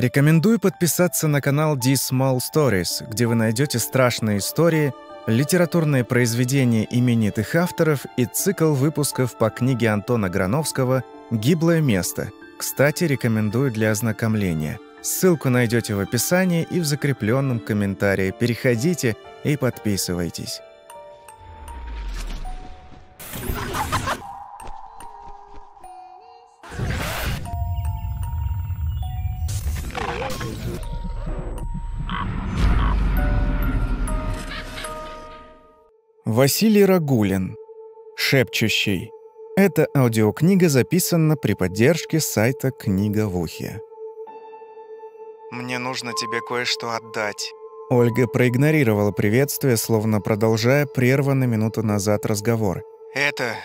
Рекомендую подписаться на канал D Small Stories, где вы найдете страшные истории, литературные произведения именитых авторов и цикл выпусков по книге Антона Грановского «Гиблое место». Кстати, рекомендую для ознакомления. Ссылку найдете в описании и в закрепленном комментарии. Переходите и подписывайтесь. Василий Рагулин. Шепчущий. Эта аудиокнига записана при поддержке сайта «Книга в ухе». «Мне нужно тебе кое-что отдать». Ольга проигнорировала приветствие, словно продолжая прерванный минуту назад разговор. «Это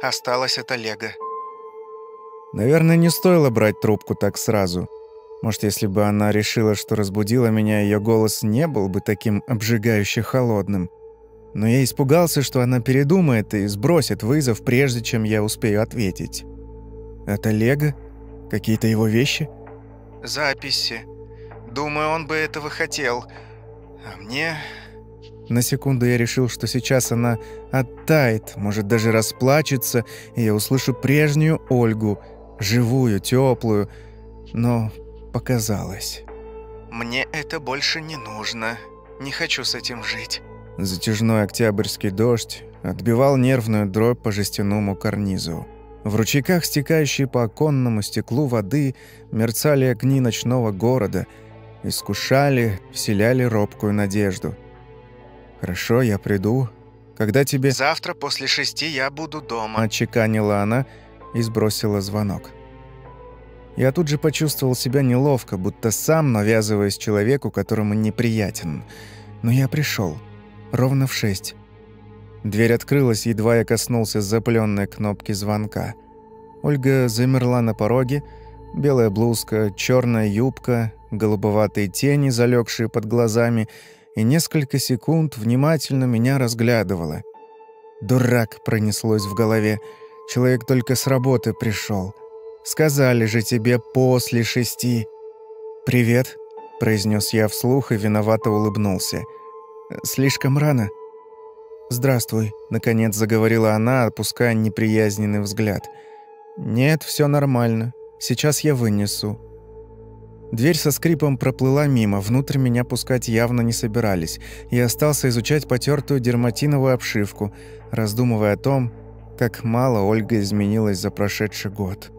осталось от Олега». Наверное, не стоило брать трубку так сразу. Может, если бы она решила, что разбудила меня, ее голос не был бы таким обжигающе холодным. Но я испугался, что она передумает и сбросит вызов, прежде чем я успею ответить. «Это Лего? Какие-то его вещи?» «Записи. Думаю, он бы этого хотел. А мне...» На секунду я решил, что сейчас она оттает, может, даже расплачется, и я услышу прежнюю Ольгу, живую, теплую, но показалось. «Мне это больше не нужно. Не хочу с этим жить». Затяжной октябрьский дождь отбивал нервную дробь по жестяному карнизу. В ручейках, стекающей по оконному стеклу воды, мерцали огни ночного города, искушали, вселяли робкую надежду. «Хорошо, я приду. Когда тебе...» «Завтра после шести я буду дома», — отчеканила она и сбросила звонок. Я тут же почувствовал себя неловко, будто сам навязываясь человеку, которому неприятен. Но я пришел Ровно в шесть. Дверь открылась, едва я коснулся запыленной кнопки звонка. Ольга замерла на пороге. Белая блузка, черная юбка, голубоватые тени, залегшие под глазами, и несколько секунд внимательно меня разглядывала. «Дурак!» — пронеслось в голове. «Человек только с работы пришел. Сказали же тебе после шести». «Привет», — произнес я вслух и виновато улыбнулся. «Слишком рано». «Здравствуй», — наконец заговорила она, опуская неприязненный взгляд. «Нет, все нормально. Сейчас я вынесу». Дверь со скрипом проплыла мимо, внутрь меня пускать явно не собирались. Я остался изучать потертую дерматиновую обшивку, раздумывая о том, как мало Ольга изменилась за прошедший год.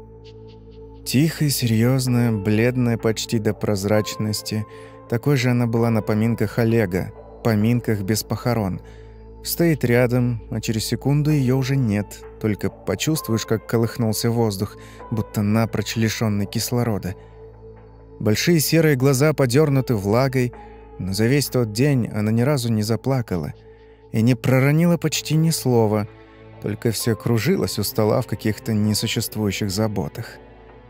Тихая, серьезная, бледная почти до прозрачности. Такой же она была на поминках Олега, поминках без похорон. Стоит рядом, а через секунду ее уже нет. Только почувствуешь, как колыхнулся воздух, будто напрочь лишенный кислорода. Большие серые глаза подернуты влагой, но за весь тот день она ни разу не заплакала и не проронила почти ни слова, только все кружилось у стола в каких-то несуществующих заботах.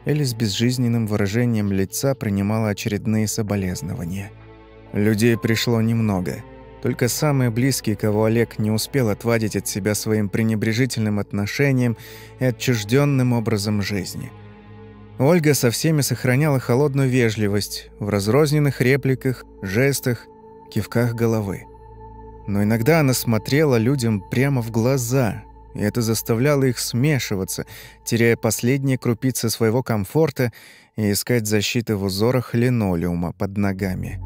Или с безжизненным выражением лица принимала очередные соболезнования. Людей пришло немного. Только самые близкие, кого Олег не успел отвадить от себя своим пренебрежительным отношением и отчужденным образом жизни. Ольга со всеми сохраняла холодную вежливость в разрозненных репликах, жестах, кивках головы. Но иногда она смотрела людям прямо в глаза, и это заставляло их смешиваться, теряя последние крупицы своего комфорта и искать защиты в узорах линолеума под ногами.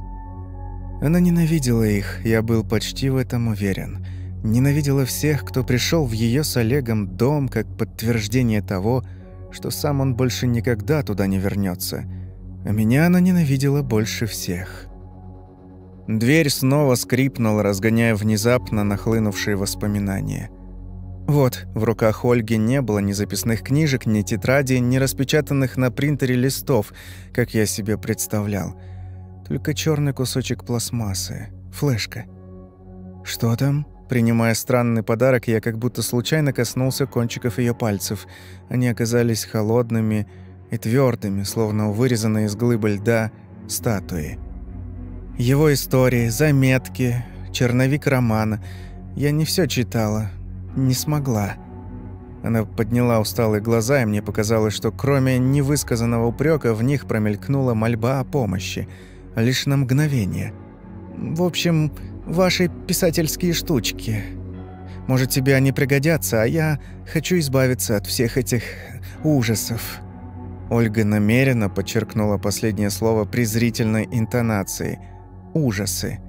Она ненавидела их, я был почти в этом уверен. Ненавидела всех, кто пришел в ее с Олегом дом как подтверждение того, что сам он больше никогда туда не вернется. А меня она ненавидела больше всех. Дверь снова скрипнула, разгоняя внезапно нахлынувшие воспоминания. Вот, в руках Ольги не было ни записных книжек, ни тетради, ни распечатанных на принтере листов, как я себе представлял – только черный кусочек пластмассы. Флешка. «Что там?» Принимая странный подарок, я как будто случайно коснулся кончиков ее пальцев. Они оказались холодными и твердыми, словно вырезанные из глыбы льда статуи. Его истории, заметки, черновик романа. Я не все читала, не смогла. Она подняла усталые глаза, и мне показалось, что кроме невысказанного упрека в них промелькнула мольба о помощи. Лишь на мгновение. «В общем, ваши писательские штучки. Может, тебе они пригодятся, а я хочу избавиться от всех этих ужасов». Ольга намеренно подчеркнула последнее слово презрительной интонацией. «Ужасы».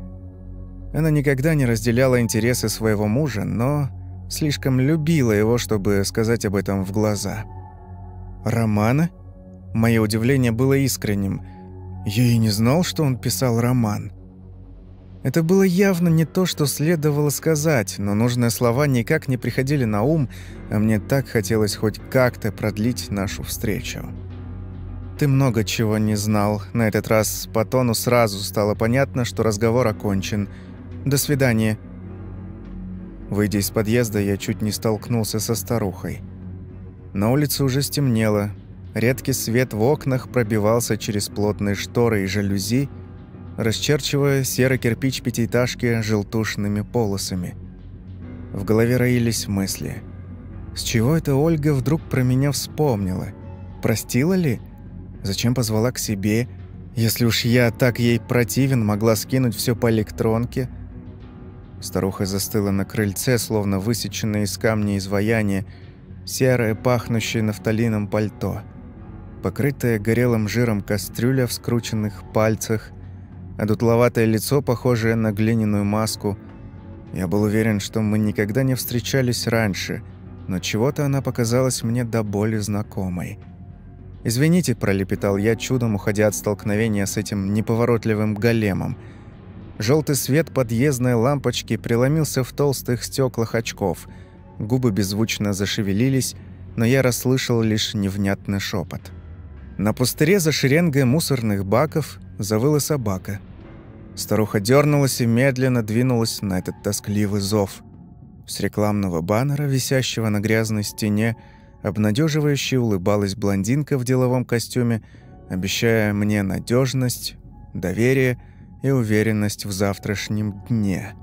Она никогда не разделяла интересы своего мужа, но слишком любила его, чтобы сказать об этом в глаза. «Романа?» Мое удивление было искренним. Я и не знал, что он писал роман. Это было явно не то, что следовало сказать, но нужные слова никак не приходили на ум, а мне так хотелось хоть как-то продлить нашу встречу. «Ты много чего не знал. На этот раз по тону сразу стало понятно, что разговор окончен. До свидания». Выйдя из подъезда, я чуть не столкнулся со старухой. На улице уже стемнело. Редкий свет в окнах пробивался через плотные шторы и жалюзи, расчерчивая серый кирпич пятиэтажки желтушными полосами. В голове роились мысли. С чего это Ольга вдруг про меня вспомнила? Простила ли? Зачем позвала к себе? Если уж я так ей противен, могла скинуть все по электронке – Старуха застыла на крыльце, словно высеченное из камня изваяние, серое, пахнущее нафталином пальто. Покрытое горелым жиром кастрюля в скрученных пальцах, а дутловатое лицо, похожее на глиняную маску. Я был уверен, что мы никогда не встречались раньше, но чего-то она показалась мне до боли знакомой. «Извините», – пролепетал я, чудом уходя от столкновения с этим неповоротливым големом – Желтый свет подъездной лампочки преломился в толстых стеклах очков. Губы беззвучно зашевелились, но я расслышал лишь невнятный шепот. На пустыре за шеренгой мусорных баков завыла собака. Старуха дернулась и медленно двинулась на этот тоскливый зов. С рекламного баннера, висящего на грязной стене, обнадеживающе улыбалась блондинка в деловом костюме, обещая мне надежность, доверие – и уверенность в завтрашнем дне.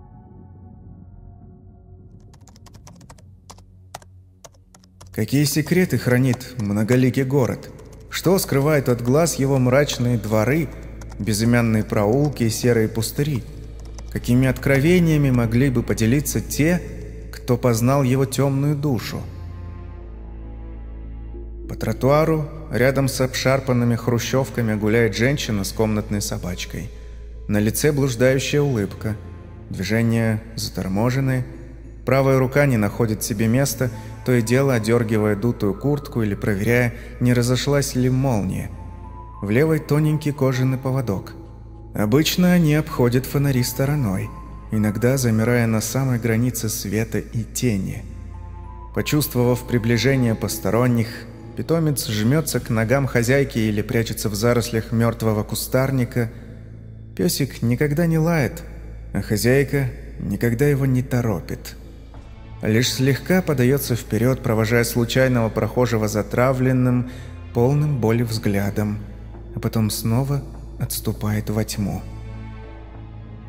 Какие секреты хранит многоликий город? Что скрывает от глаз его мрачные дворы, безымянные проулки и серые пустыри? Какими откровениями могли бы поделиться те, кто познал его темную душу? По тротуару, рядом с обшарпанными хрущевками, гуляет женщина с комнатной собачкой – на лице блуждающая улыбка. Движения заторможены. Правая рука не находит себе места, то и дело одергивая дутую куртку или проверяя, не разошлась ли молния. В левой тоненький кожаный поводок. Обычно они обходят фонари стороной, иногда замирая на самой границе света и тени. Почувствовав приближение посторонних, питомец жмется к ногам хозяйки или прячется в зарослях мертвого кустарника – Песик никогда не лает, а хозяйка никогда его не торопит. Лишь слегка подается вперед, провожая случайного прохожего затравленным, полным боли взглядом, а потом снова отступает во тьму.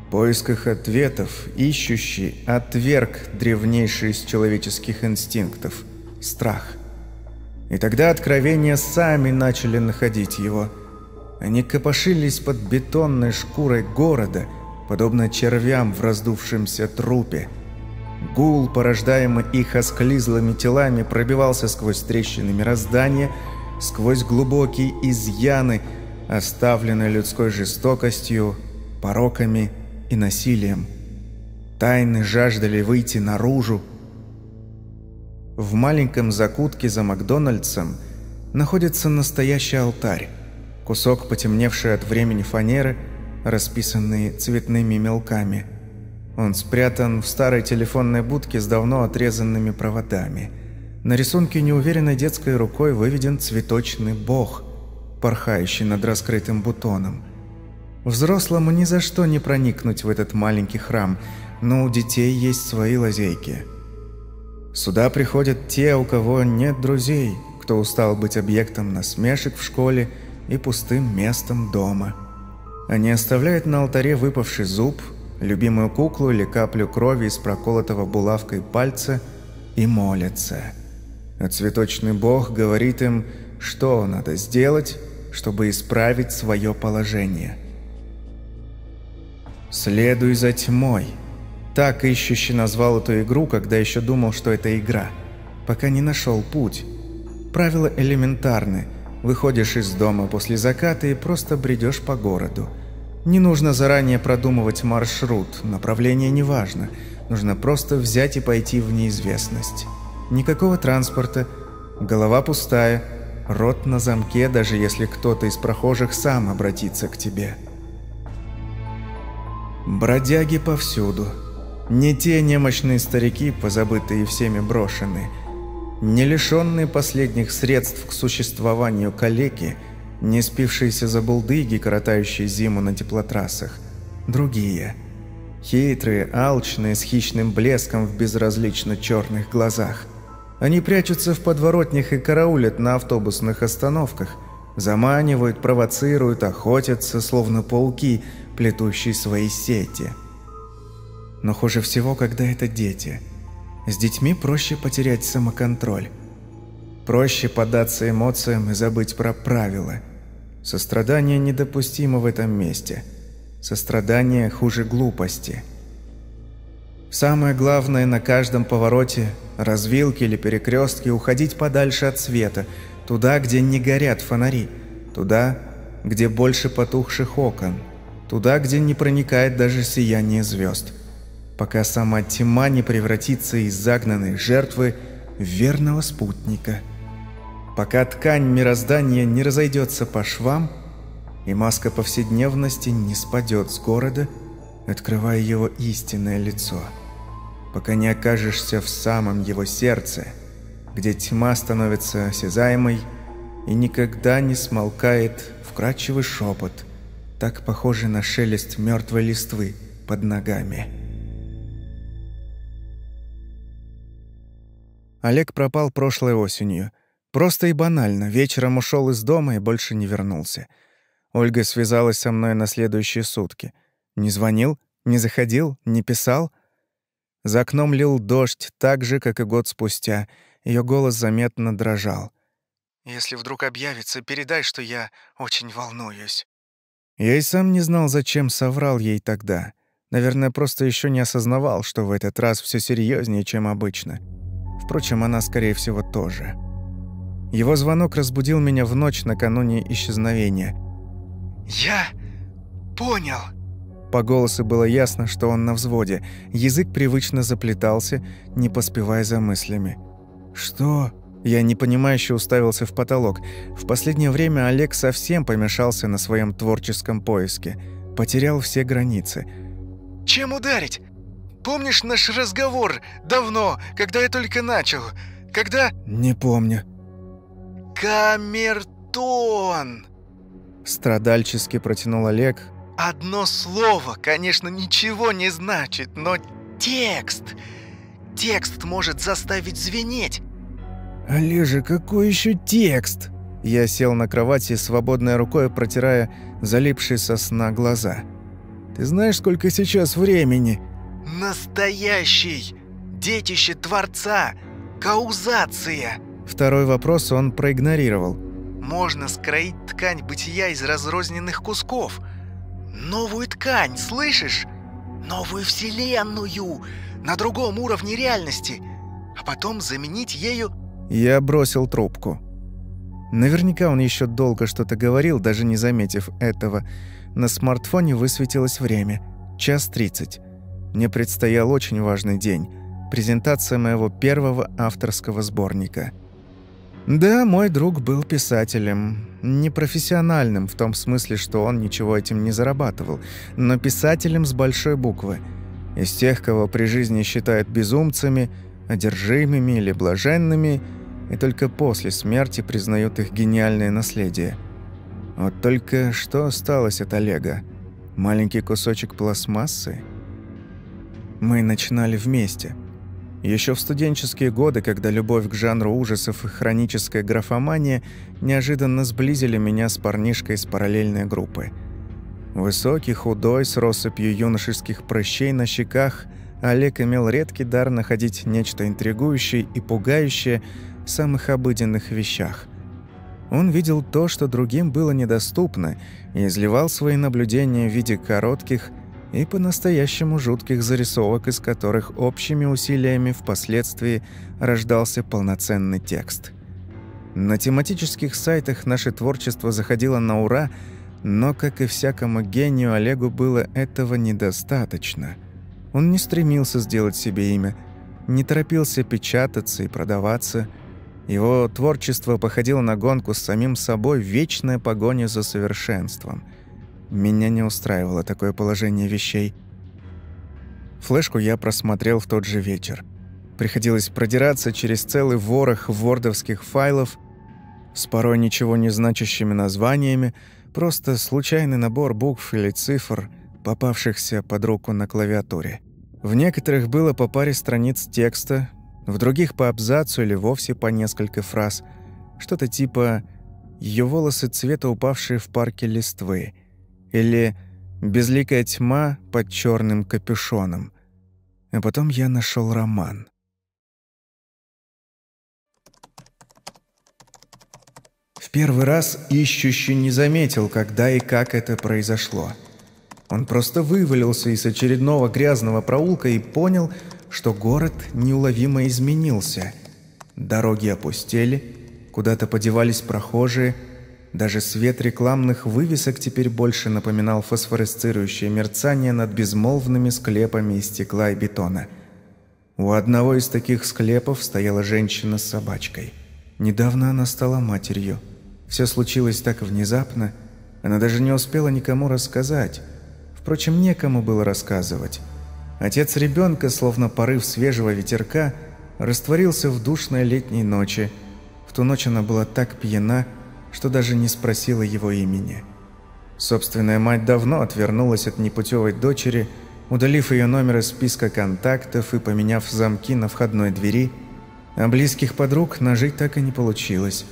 В поисках ответов ищущий отверг древнейший из человеческих инстинктов – страх. И тогда откровения сами начали находить его – они копошились под бетонной шкурой города, подобно червям в раздувшемся трупе. Гул, порождаемый их осклизлыми телами, пробивался сквозь трещины мироздания, сквозь глубокие изъяны, оставленные людской жестокостью, пороками и насилием. Тайны жаждали выйти наружу. В маленьком закутке за Макдональдсом находится настоящий алтарь. Кусок потемневший от времени фанеры, расписанный цветными мелками. Он спрятан в старой телефонной будке с давно отрезанными проводами. На рисунке неуверенной детской рукой выведен цветочный бог, порхающий над раскрытым бутоном. Взрослому ни за что не проникнуть в этот маленький храм, но у детей есть свои лазейки. Сюда приходят те, у кого нет друзей, кто устал быть объектом насмешек в школе и пустым местом дома. Они оставляют на алтаре выпавший зуб, любимую куклу или каплю крови из проколотого булавкой пальца и молятся. а цветочный бог говорит им, что надо сделать, чтобы исправить свое положение. «Следуй за тьмой». Так ищущий назвал эту игру, когда еще думал, что это игра. Пока не нашел путь. Правила элементарны. Выходишь из дома после заката и просто бредешь по городу. Не нужно заранее продумывать маршрут, направление не важно. Нужно просто взять и пойти в неизвестность. Никакого транспорта, голова пустая, рот на замке, даже если кто-то из прохожих сам обратится к тебе. Бродяги повсюду. Не те немощные старики, позабытые всеми брошенные. Не лишенные последних средств к существованию калеки, не спившиеся за булдыги, коротающие зиму на теплотрассах. Другие. Хитрые, алчные, с хищным блеском в безразлично черных глазах. Они прячутся в подворотнях и караулят на автобусных остановках. Заманивают, провоцируют, охотятся, словно пауки – плетущий свои сети. Но хуже всего, когда это дети. С детьми проще потерять самоконтроль. Проще поддаться эмоциям и забыть про правила. Сострадание недопустимо в этом месте. Сострадание хуже глупости. Самое главное на каждом повороте, развилке или перекрестке уходить подальше от света, туда, где не горят фонари, туда, где больше потухших окон – Туда, где не проникает даже сияние звезд. Пока сама тьма не превратится из загнанной жертвы в верного спутника. Пока ткань мироздания не разойдется по швам, и маска повседневности не спадет с города, открывая его истинное лицо. Пока не окажешься в самом его сердце, где тьма становится осязаемой и никогда не смолкает вкрадчивый шепот – так похожий на шелест мертвой листвы под ногами. Олег пропал прошлой осенью. Просто и банально. Вечером ушел из дома и больше не вернулся. Ольга связалась со мной на следующие сутки. Не звонил, не заходил, не писал. За окном лил дождь, так же, как и год спустя. Ее голос заметно дрожал. «Если вдруг объявится, передай, что я очень волнуюсь». Я и сам не знал, зачем соврал ей тогда. Наверное, просто еще не осознавал, что в этот раз все серьезнее, чем обычно. Впрочем, она, скорее всего, тоже. Его звонок разбудил меня в ночь накануне исчезновения. «Я понял». По голосу было ясно, что он на взводе. Язык привычно заплетался, не поспевая за мыслями. «Что?» Я непонимающе уставился в потолок. В последнее время Олег совсем помешался на своем творческом поиске. Потерял все границы. «Чем ударить? Помнишь наш разговор давно, когда я только начал? Когда...» «Не помню». «Камертон!» Страдальчески протянул Олег. «Одно слово, конечно, ничего не значит, но текст... Текст может заставить звенеть. «Олежа, какой еще текст?» Я сел на кровати, свободной рукой протирая залипшие со сна глаза. «Ты знаешь, сколько сейчас времени?» «Настоящий! Детище Творца! Каузация!» Второй вопрос он проигнорировал. «Можно скроить ткань бытия из разрозненных кусков. Новую ткань, слышишь? Новую вселенную! На другом уровне реальности!» а потом заменить ею я бросил трубку. Наверняка он еще долго что-то говорил, даже не заметив этого. На смартфоне высветилось время. Час тридцать. Мне предстоял очень важный день. Презентация моего первого авторского сборника. Да, мой друг был писателем. Непрофессиональным, в том смысле, что он ничего этим не зарабатывал, но писателем с большой буквы. Из тех, кого при жизни считают безумцами, одержимыми или блаженными – и только после смерти признают их гениальное наследие. Вот только что осталось от Олега? Маленький кусочек пластмассы? Мы начинали вместе. Еще в студенческие годы, когда любовь к жанру ужасов и хроническая графомания неожиданно сблизили меня с парнишкой из параллельной группы. Высокий, худой, с россыпью юношеских прыщей на щеках, Олег имел редкий дар находить нечто интригующее и пугающее самых обыденных вещах. Он видел то, что другим было недоступно, и изливал свои наблюдения в виде коротких и по-настоящему жутких зарисовок, из которых общими усилиями впоследствии рождался полноценный текст. На тематических сайтах наше творчество заходило на ура, но, как и всякому гению, Олегу было этого недостаточно. Он не стремился сделать себе имя, не торопился печататься и продаваться – его творчество походило на гонку с самим собой, вечная погоня за совершенством. Меня не устраивало такое положение вещей. Флешку я просмотрел в тот же вечер. Приходилось продираться через целый ворох вордовских файлов с порой ничего не значащими названиями, просто случайный набор букв или цифр, попавшихся под руку на клавиатуре. В некоторых было по паре страниц текста, в других по абзацу или вовсе по несколько фраз. Что-то типа «Ее волосы цвета упавшие в парке листвы» или «Безликая тьма под черным капюшоном». А потом я нашел роман. В первый раз ищущий не заметил, когда и как это произошло. Он просто вывалился из очередного грязного проулка и понял, что город неуловимо изменился. Дороги опустели, куда-то подевались прохожие, даже свет рекламных вывесок теперь больше напоминал фосфоресцирующее мерцание над безмолвными склепами из стекла и бетона. У одного из таких склепов стояла женщина с собачкой. Недавно она стала матерью. Все случилось так внезапно, она даже не успела никому рассказать. Впрочем, некому было рассказывать. Отец ребенка, словно порыв свежего ветерка, растворился в душной летней ночи. В ту ночь она была так пьяна, что даже не спросила его имени. Собственная мать давно отвернулась от непутевой дочери, удалив ее номер из списка контактов и поменяв замки на входной двери, а близких подруг нажить так и не получилось.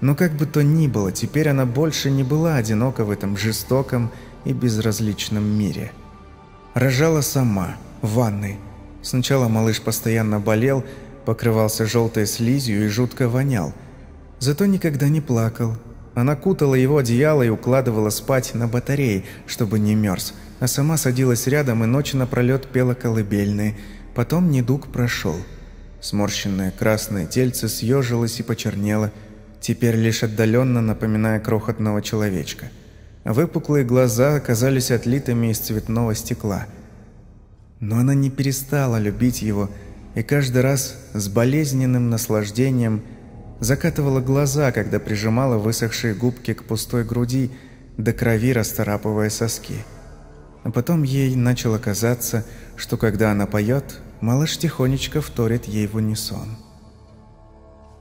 Но как бы то ни было, теперь она больше не была одинока в этом жестоком и безразличном мире. Рожала сама – в ванной. Сначала малыш постоянно болел, покрывался желтой слизью и жутко вонял. Зато никогда не плакал. Она кутала его одеяло и укладывала спать на батарее, чтобы не мерз, а сама садилась рядом и ночь напролет пела колыбельные. Потом недуг прошел. Сморщенное красное тельце съежилось и почернело, теперь лишь отдаленно напоминая крохотного человечка. Выпуклые глаза оказались отлитыми из цветного стекла – но она не перестала любить его и каждый раз с болезненным наслаждением закатывала глаза, когда прижимала высохшие губки к пустой груди, до крови расторапывая соски. А потом ей начало казаться, что когда она поет, малыш тихонечко вторит ей в унисон.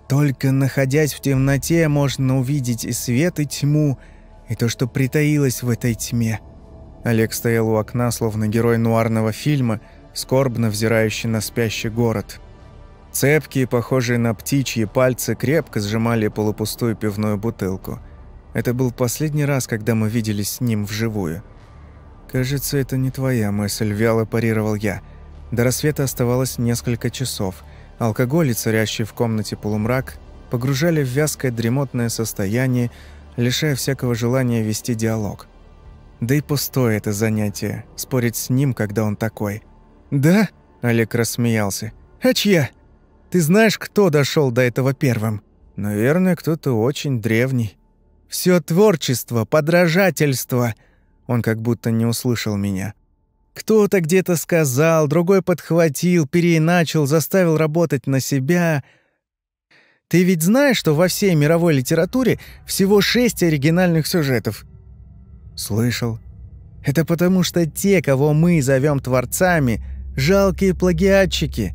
Только находясь в темноте, можно увидеть и свет, и тьму, и то, что притаилось в этой тьме – Олег стоял у окна, словно герой нуарного фильма, скорбно взирающий на спящий город. Цепкие, похожие на птичьи пальцы, крепко сжимали полупустую пивную бутылку. Это был последний раз, когда мы виделись с ним вживую. «Кажется, это не твоя мысль», – вяло парировал я. До рассвета оставалось несколько часов. Алкоголь и царящий в комнате полумрак погружали в вязкое дремотное состояние, лишая всякого желания вести диалог. Да и пустое это занятие, спорить с ним, когда он такой. «Да?» – Олег рассмеялся. «А чья? Ты знаешь, кто дошел до этого первым?» «Наверное, кто-то очень древний». Все творчество, подражательство!» Он как будто не услышал меня. «Кто-то где-то сказал, другой подхватил, переиначил, заставил работать на себя...» Ты ведь знаешь, что во всей мировой литературе всего шесть оригинальных сюжетов – Слышал. Это потому что те, кого мы зовем творцами, жалкие плагиатчики,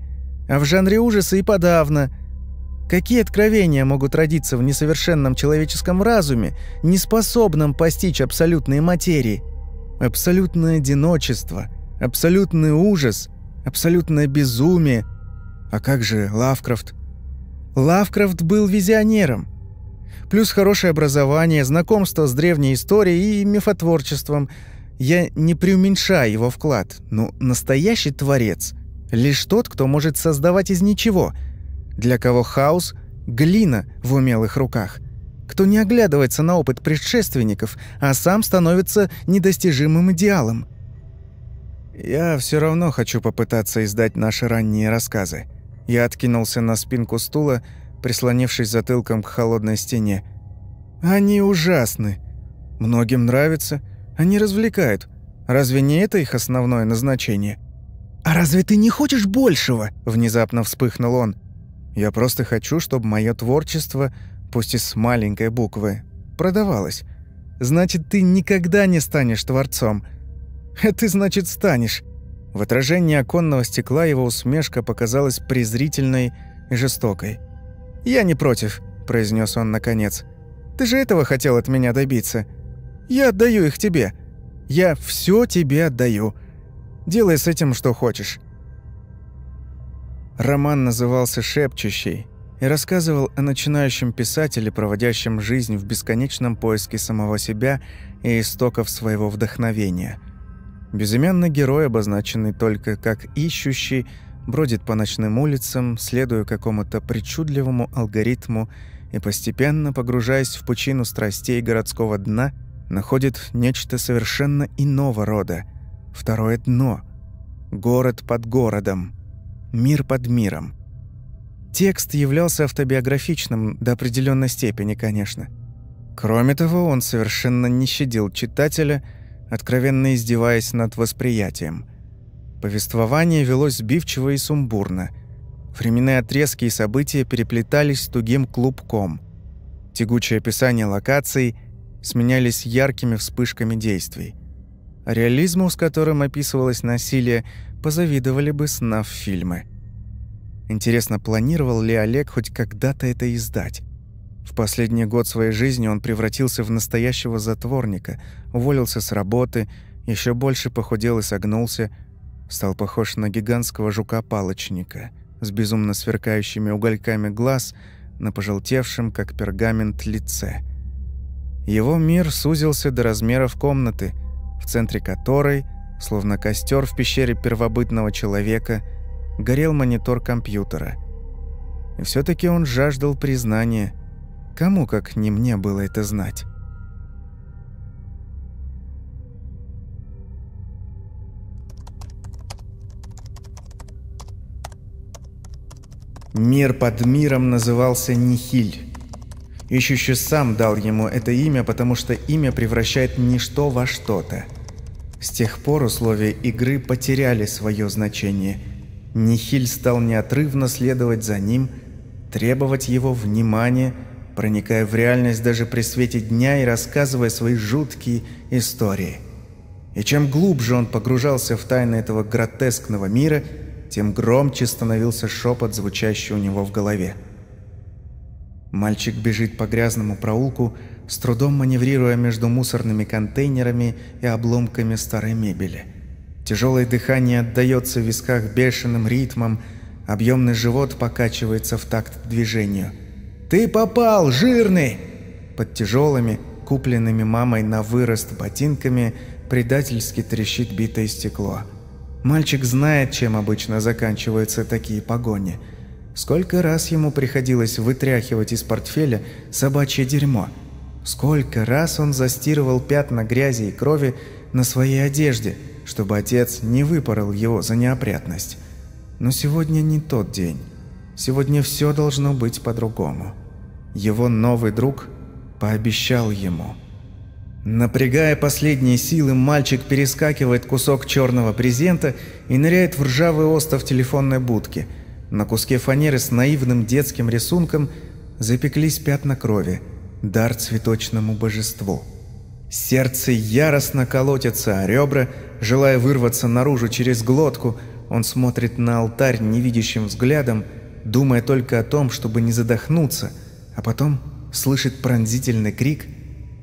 а в жанре ужаса и подавно. Какие откровения могут родиться в несовершенном человеческом разуме, не способном постичь абсолютные материи? Абсолютное одиночество, абсолютный ужас, абсолютное безумие. А как же Лавкрафт? Лавкрафт был визионером. Плюс хорошее образование, знакомство с древней историей и мифотворчеством. Я не преуменьшаю его вклад, но настоящий творец — лишь тот, кто может создавать из ничего, для кого хаос Глина в умелых руках. Кто не оглядывается на опыт предшественников, а сам становится недостижимым идеалом. Я все равно хочу попытаться издать наши ранние рассказы. Я откинулся на спинку стула, прислонившись затылком к холодной стене. Они ужасны. Многим нравятся. Они развлекают. Разве не это их основное назначение? «А разве ты не хочешь большего?» – внезапно вспыхнул он. «Я просто хочу, чтобы мое творчество, пусть и с маленькой буквы, продавалось. Значит, ты никогда не станешь творцом. А ты, значит, станешь». В отражении оконного стекла его усмешка показалась презрительной и жестокой. «Я не против», – произнес он наконец. «Ты же этого хотел от меня добиться. Я отдаю их тебе. Я все тебе отдаю. Делай с этим что хочешь». Роман назывался «Шепчущий» и рассказывал о начинающем писателе, проводящем жизнь в бесконечном поиске самого себя и истоков своего вдохновения. Безымянный герой, обозначенный только как «ищущий», бродит по ночным улицам, следуя какому-то причудливому алгоритму и постепенно, погружаясь в пучину страстей городского дна, находит нечто совершенно иного рода. Второе дно. Город под городом. Мир под миром. Текст являлся автобиографичным до определенной степени, конечно. Кроме того, он совершенно не щадил читателя, откровенно издеваясь над восприятием. Повествование велось сбивчиво и сумбурно. Временные отрезки и события переплетались тугим клубком. Тягучее описание локаций – сменялись яркими вспышками действий. Реализму, с которым описывалось насилие, позавидовали бы снав фильмы. Интересно, планировал ли Олег хоть когда-то это издать? В последний год своей жизни он превратился в настоящего затворника, уволился с работы, еще больше похудел и согнулся, стал похож на гигантского жука-палочника с безумно сверкающими угольками глаз на пожелтевшем, как пергамент, лице – его мир сузился до размеров комнаты, в центре которой, словно костер в пещере первобытного человека, горел монитор компьютера. И все таки он жаждал признания. Кому, как не мне, было это знать? Мир под миром назывался Нихиль. Ищущий сам дал ему это имя, потому что имя превращает ничто во что-то. С тех пор условия игры потеряли свое значение. Нихиль стал неотрывно следовать за ним, требовать его внимания, проникая в реальность даже при свете дня и рассказывая свои жуткие истории. И чем глубже он погружался в тайны этого гротескного мира, тем громче становился шепот, звучащий у него в голове. Мальчик бежит по грязному проулку, с трудом маневрируя между мусорными контейнерами и обломками старой мебели. Тяжелое дыхание отдается в висках бешеным ритмом, объемный живот покачивается в такт движению. «Ты попал, жирный!» Под тяжелыми, купленными мамой на вырост ботинками, предательски трещит битое стекло. Мальчик знает, чем обычно заканчиваются такие погони – Сколько раз ему приходилось вытряхивать из портфеля собачье дерьмо. Сколько раз он застирывал пятна грязи и крови на своей одежде, чтобы отец не выпорол его за неопрятность. Но сегодня не тот день. Сегодня все должно быть по-другому. Его новый друг пообещал ему. Напрягая последние силы, мальчик перескакивает кусок черного презента и ныряет в ржавый остов телефонной будки – на куске фанеры с наивным детским рисунком запеклись пятна крови, дар цветочному божеству. Сердце яростно колотится о ребра, желая вырваться наружу через глотку, он смотрит на алтарь невидящим взглядом, думая только о том, чтобы не задохнуться, а потом слышит пронзительный крик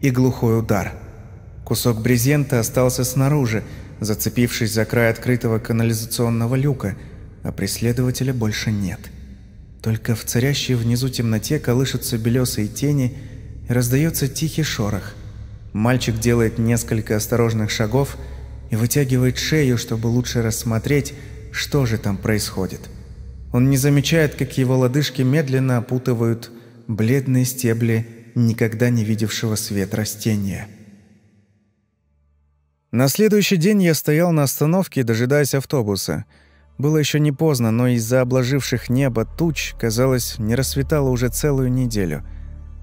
и глухой удар. Кусок брезента остался снаружи, зацепившись за край открытого канализационного люка – а преследователя больше нет. Только в царящей внизу темноте колышутся белесые тени и раздается тихий шорох. Мальчик делает несколько осторожных шагов и вытягивает шею, чтобы лучше рассмотреть, что же там происходит. Он не замечает, как его лодыжки медленно опутывают бледные стебли никогда не видевшего свет растения. На следующий день я стоял на остановке, дожидаясь автобуса. Было еще не поздно, но из-за обложивших небо туч, казалось, не рассветало уже целую неделю.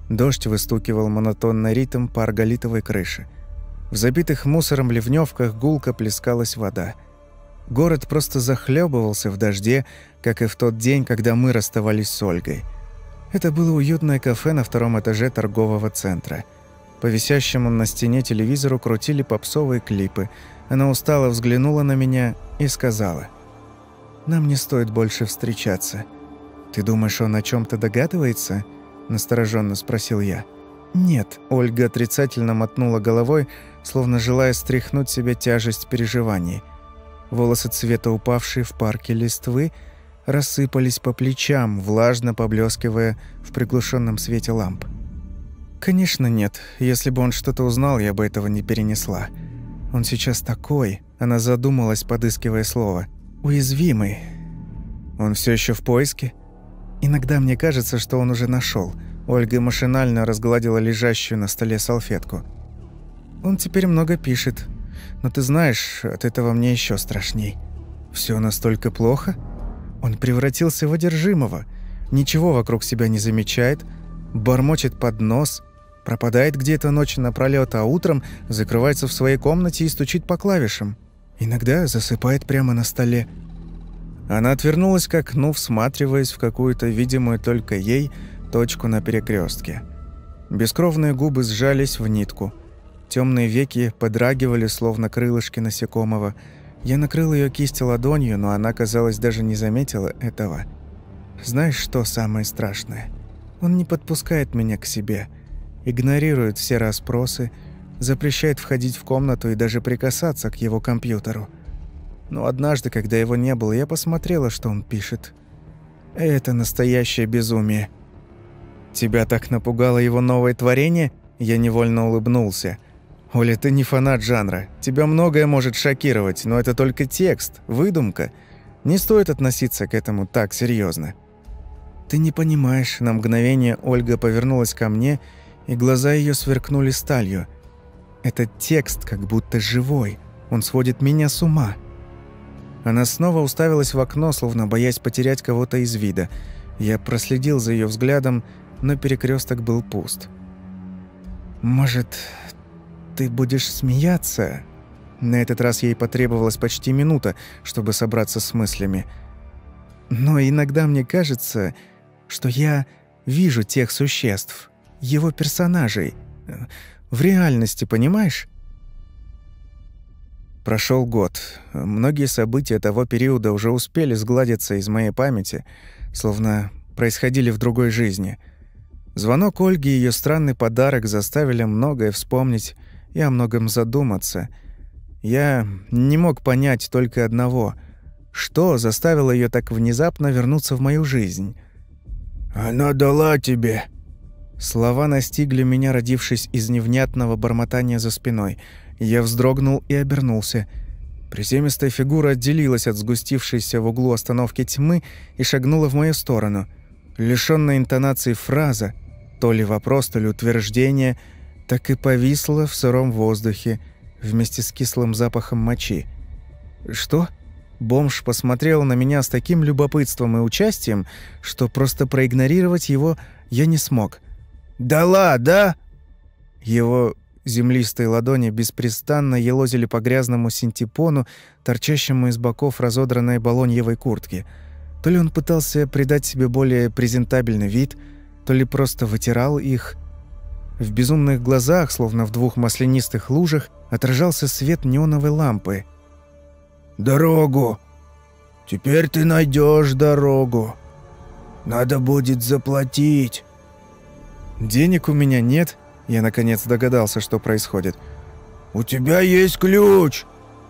Дождь выстукивал монотонный ритм по арголитовой крыше. В забитых мусором ливневках гулко плескалась вода. Город просто захлебывался в дожде, как и в тот день, когда мы расставались с Ольгой. Это было уютное кафе на втором этаже торгового центра – по висящему на стене телевизору крутили попсовые клипы. Она устало взглянула на меня и сказала. «Нам не стоит больше встречаться». «Ты думаешь, он о чем то догадывается?» – настороженно спросил я. «Нет», – Ольга отрицательно мотнула головой, словно желая стряхнуть себе тяжесть переживаний. Волосы цвета упавшие в парке листвы рассыпались по плечам, влажно поблескивая в приглушенном свете ламп. «Конечно нет. Если бы он что-то узнал, я бы этого не перенесла. Он сейчас такой...» Она задумалась, подыскивая слово. «Уязвимый. Он все еще в поиске?» «Иногда мне кажется, что он уже нашел. Ольга машинально разгладила лежащую на столе салфетку. «Он теперь много пишет. Но ты знаешь, от этого мне еще страшней. Все настолько плохо? Он превратился в одержимого. Ничего вокруг себя не замечает, бормочет под нос, пропадает где-то ночь напролёт, а утром закрывается в своей комнате и стучит по клавишам. Иногда засыпает прямо на столе. Она отвернулась к окну, всматриваясь в какую-то видимую только ей точку на перекрестке. Бескровные губы сжались в нитку. Темные веки подрагивали, словно крылышки насекомого. Я накрыл ее кисть ладонью, но она, казалось, даже не заметила этого. Знаешь, что самое страшное? Он не подпускает меня к себе. Игнорирует все расспросы, запрещает входить в комнату и даже прикасаться к его компьютеру. Но однажды, когда его не было, я посмотрела, что он пишет. Это настоящее безумие. Тебя так напугало его новое творение? Я невольно улыбнулся. Оля, ты не фанат жанра. Тебя многое может шокировать, но это только текст, выдумка. Не стоит относиться к этому так серьезно. «Ты не понимаешь». На мгновение Ольга повернулась ко мне, и глаза ее сверкнули сталью. «Этот текст как будто живой. Он сводит меня с ума». Она снова уставилась в окно, словно боясь потерять кого-то из вида. Я проследил за ее взглядом, но перекресток был пуст. «Может, ты будешь смеяться?» На этот раз ей потребовалась почти минута, чтобы собраться с мыслями. «Но иногда мне кажется, что я вижу тех существ, его персонажей. В реальности, понимаешь? Прошел год. Многие события того периода уже успели сгладиться из моей памяти, словно происходили в другой жизни. Звонок Ольги и ее странный подарок заставили многое вспомнить и о многом задуматься. Я не мог понять только одного — что заставило ее так внезапно вернуться в мою жизнь? «Она дала тебе». Слова настигли меня, родившись из невнятного бормотания за спиной. Я вздрогнул и обернулся. Приземистая фигура отделилась от сгустившейся в углу остановки тьмы и шагнула в мою сторону. Лишённая интонации фраза, то ли вопрос, то ли утверждение, так и повисла в сыром воздухе вместе с кислым запахом мочи. «Что?» Бомж посмотрел на меня с таким любопытством и участием, что просто проигнорировать его я не смог. «Дала, да?» Его землистые ладони беспрестанно елозили по грязному синтепону, торчащему из боков разодранной балоньевой куртки. То ли он пытался придать себе более презентабельный вид, то ли просто вытирал их. В безумных глазах, словно в двух маслянистых лужах, отражался свет неоновой лампы — Дорогу. Теперь ты найдешь дорогу. Надо будет заплатить. Денег у меня нет. Я наконец догадался, что происходит. У тебя есть ключ.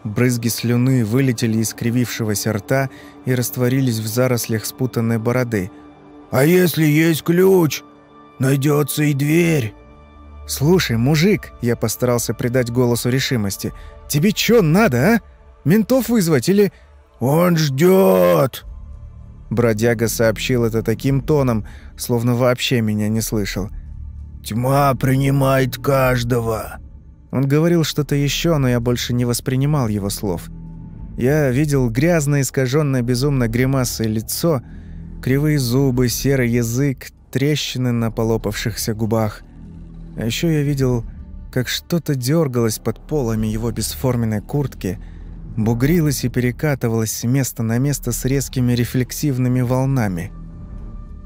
Брызги слюны вылетели из кривившегося рта и растворились в зарослях спутанной бороды. «А если есть ключ, найдется и дверь». «Слушай, мужик», — я постарался придать голосу решимости, — «тебе чё надо, а? Ментов вызвать или...» «Он ждет!» Бродяга сообщил это таким тоном, словно вообще меня не слышал. «Тьма принимает каждого». Он говорил что-то еще, но я больше не воспринимал его слов. Я видел грязное, искаженное безумно гримасой лицо, кривые зубы, серый язык, трещины на полопавшихся губах. А еще я видел, как что-то дергалось под полами его бесформенной куртки, бугрилось и перекатывалось с места на место с резкими рефлексивными волнами.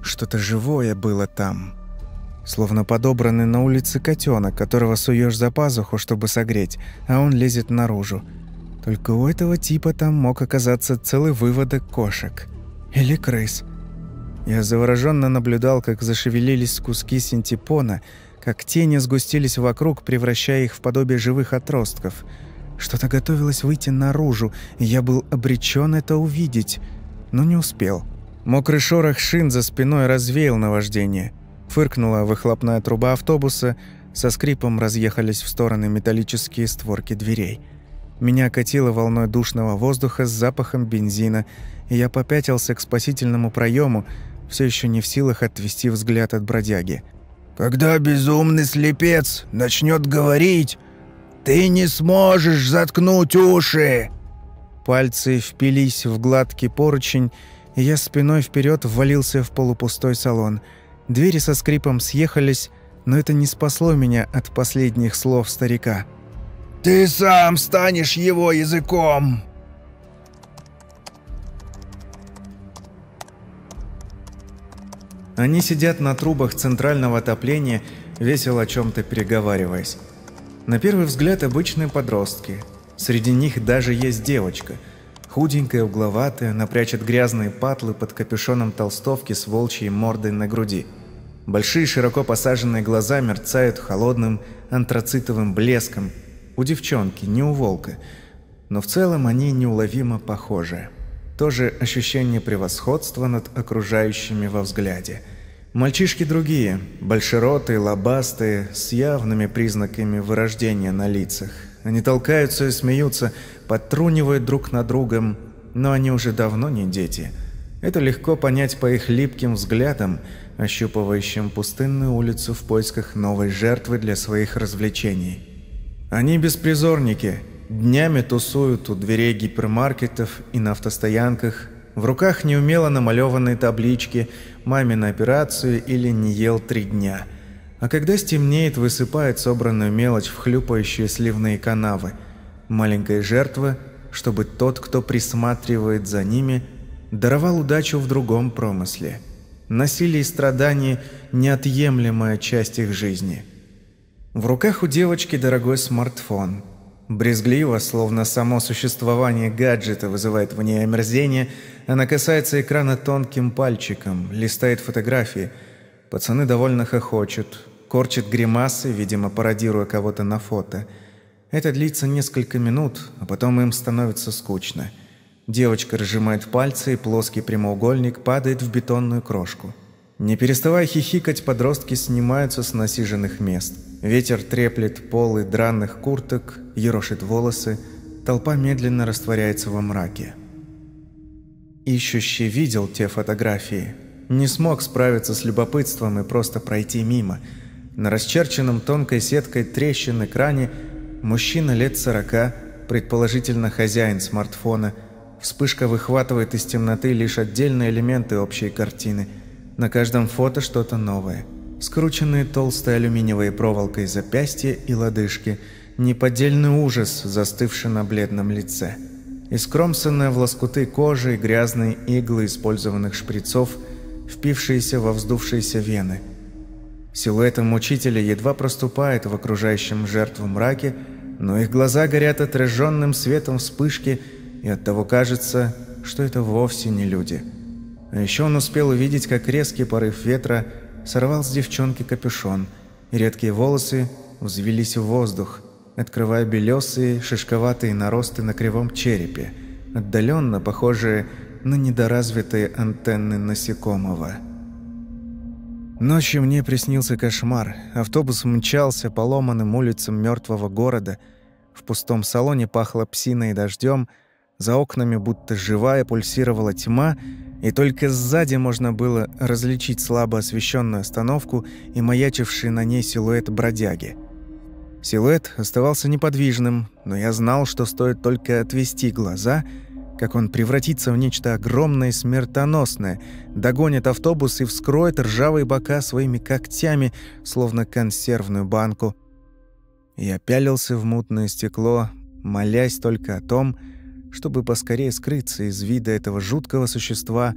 Что-то живое было там, словно подобранный на улице котенок, которого суешь за пазуху, чтобы согреть, а он лезет наружу. Только у этого типа там мог оказаться целый выводок кошек. Или крыс. Я завороженно наблюдал, как зашевелились куски синтепона, как тени сгустились вокруг, превращая их в подобие живых отростков. Что-то готовилось выйти наружу, и я был обречен это увидеть, но не успел. Мокрый шорох шин за спиной развеял наваждение. Фыркнула выхлопная труба автобуса, со скрипом разъехались в стороны металлические створки дверей. Меня окатило волной душного воздуха с запахом бензина, и я попятился к спасительному проему, все еще не в силах отвести взгляд от бродяги. «Когда безумный слепец начнет говорить, ты не сможешь заткнуть уши!» Пальцы впились в гладкий поручень, и я спиной вперед ввалился в полупустой салон. Двери со скрипом съехались, но это не спасло меня от последних слов старика. «Ты сам станешь его языком!» Они сидят на трубах центрального отопления, весело о чем-то переговариваясь. На первый взгляд обычные подростки. Среди них даже есть девочка. Худенькая, угловатая, напрячет грязные патлы под капюшоном толстовки с волчьей мордой на груди. Большие широко посаженные глаза мерцают холодным антрацитовым блеском. У девчонки, не у волка. Но в целом они неуловимо похожи. Тоже ощущение превосходства над окружающими во взгляде. Мальчишки другие, большеротые, лобастые, с явными признаками вырождения на лицах. Они толкаются и смеются, подтрунивают друг над другом, но они уже давно не дети. Это легко понять по их липким взглядам, ощупывающим пустынную улицу в поисках новой жертвы для своих развлечений. Они беспризорники – Днями тусуют у дверей гипермаркетов и на автостоянках. В руках неумело намалеванные таблички «Маме на операцию» или «Не ел три дня». А когда стемнеет, высыпает собранную мелочь в хлюпающие сливные канавы. Маленькая жертва, чтобы тот, кто присматривает за ними, даровал удачу в другом промысле. Насилие и страдания – неотъемлемая часть их жизни. В руках у девочки дорогой смартфон – Брезгливо, словно само существование гаджета вызывает в ней омерзение, она касается экрана тонким пальчиком, листает фотографии. Пацаны довольно хохочут, корчат гримасы, видимо, пародируя кого-то на фото. Это длится несколько минут, а потом им становится скучно. Девочка разжимает пальцы, и плоский прямоугольник падает в бетонную крошку. Не переставая хихикать, подростки снимаются с насиженных мест. Ветер треплет полы дранных курток, ерошит волосы, толпа медленно растворяется во мраке. Ищущий видел те фотографии. Не смог справиться с любопытством и просто пройти мимо. На расчерченном тонкой сеткой трещин экране мужчина лет сорока, предположительно хозяин смартфона, вспышка выхватывает из темноты лишь отдельные элементы общей картины – на каждом фото что-то новое. Скрученные толстой алюминиевой проволокой запястья и лодыжки. Неподдельный ужас, застывший на бледном лице. Искромсанная в лоскуты кожи и грязные иглы использованных шприцов, впившиеся во вздувшиеся вены. Силуэтом мучителя едва проступает в окружающем жертву мраке, но их глаза горят отраженным светом вспышки, и оттого кажется, что это вовсе не люди – а еще он успел увидеть, как резкий порыв ветра сорвал с девчонки капюшон, и редкие волосы взвелись в воздух, открывая белесые, шишковатые наросты на кривом черепе, отдаленно похожие на недоразвитые антенны насекомого. Ночью мне приснился кошмар. Автобус мчался по ломаным улицам мертвого города. В пустом салоне пахло псиной и дождем. За окнами будто живая пульсировала тьма — и только сзади можно было различить слабо освещенную остановку и маячивший на ней силуэт бродяги. Силуэт оставался неподвижным, но я знал, что стоит только отвести глаза, как он превратится в нечто огромное и смертоносное, догонит автобус и вскроет ржавые бока своими когтями, словно консервную банку. Я пялился в мутное стекло, молясь только о том, чтобы поскорее скрыться из вида этого жуткого существа,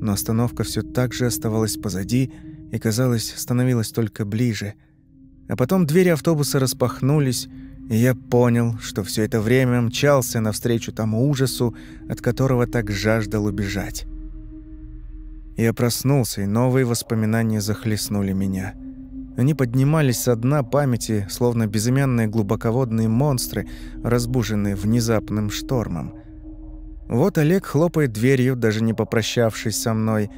но остановка все так же оставалась позади и, казалось, становилась только ближе. А потом двери автобуса распахнулись, и я понял, что все это время мчался навстречу тому ужасу, от которого так жаждал убежать. Я проснулся, и новые воспоминания захлестнули меня — они поднимались со дна памяти, словно безымянные глубоководные монстры, разбуженные внезапным штормом. Вот Олег хлопает дверью, даже не попрощавшись со мной.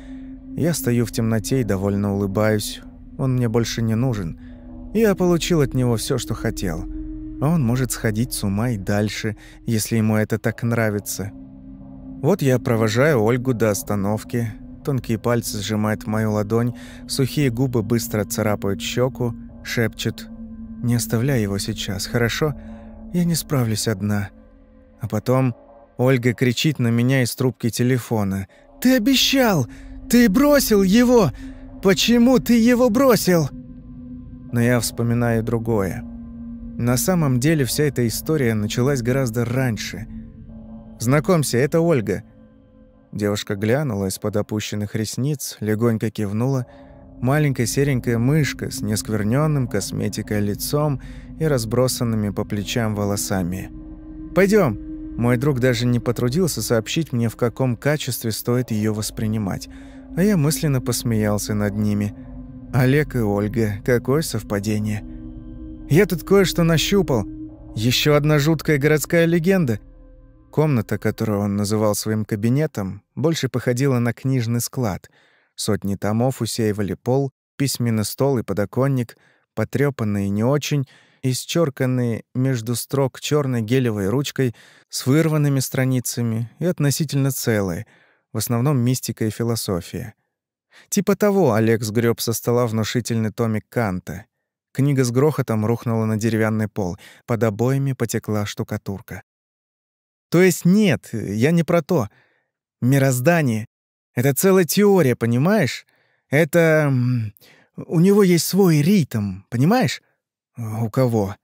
Я стою в темноте и довольно улыбаюсь. Он мне больше не нужен. Я получил от него все, что хотел. Он может сходить с ума и дальше, если ему это так нравится. Вот я провожаю Ольгу до остановки, Тонкие пальцы сжимают мою ладонь, сухие губы быстро царапают щеку, шепчет «Не оставляй его сейчас, хорошо? Я не справлюсь одна». А потом Ольга кричит на меня из трубки телефона. «Ты обещал! Ты бросил его! Почему ты его бросил?» Но я вспоминаю другое. На самом деле вся эта история началась гораздо раньше. Знакомься, это Ольга – Девушка глянула из-под опущенных ресниц, легонько кивнула. Маленькая серенькая мышка с нескверненным косметикой лицом и разбросанными по плечам волосами. Пойдем. Мой друг даже не потрудился сообщить мне, в каком качестве стоит ее воспринимать, а я мысленно посмеялся над ними. Олег и Ольга, какое совпадение. Я тут кое-что нащупал. Еще одна жуткая городская легенда. Комната, которую он называл своим кабинетом, больше походила на книжный склад. Сотни томов усеивали пол, письменный стол и подоконник, потрёпанные не очень, исчерканные между строк черной гелевой ручкой с вырванными страницами и относительно целые, в основном мистика и философия. Типа того Олег сгреб со стола внушительный томик Канта. Книга с грохотом рухнула на деревянный пол, под обоями потекла штукатурка. То есть нет, я не про то. Мироздание — это целая теория, понимаешь? Это... У него есть свой ритм, понимаешь? У кого?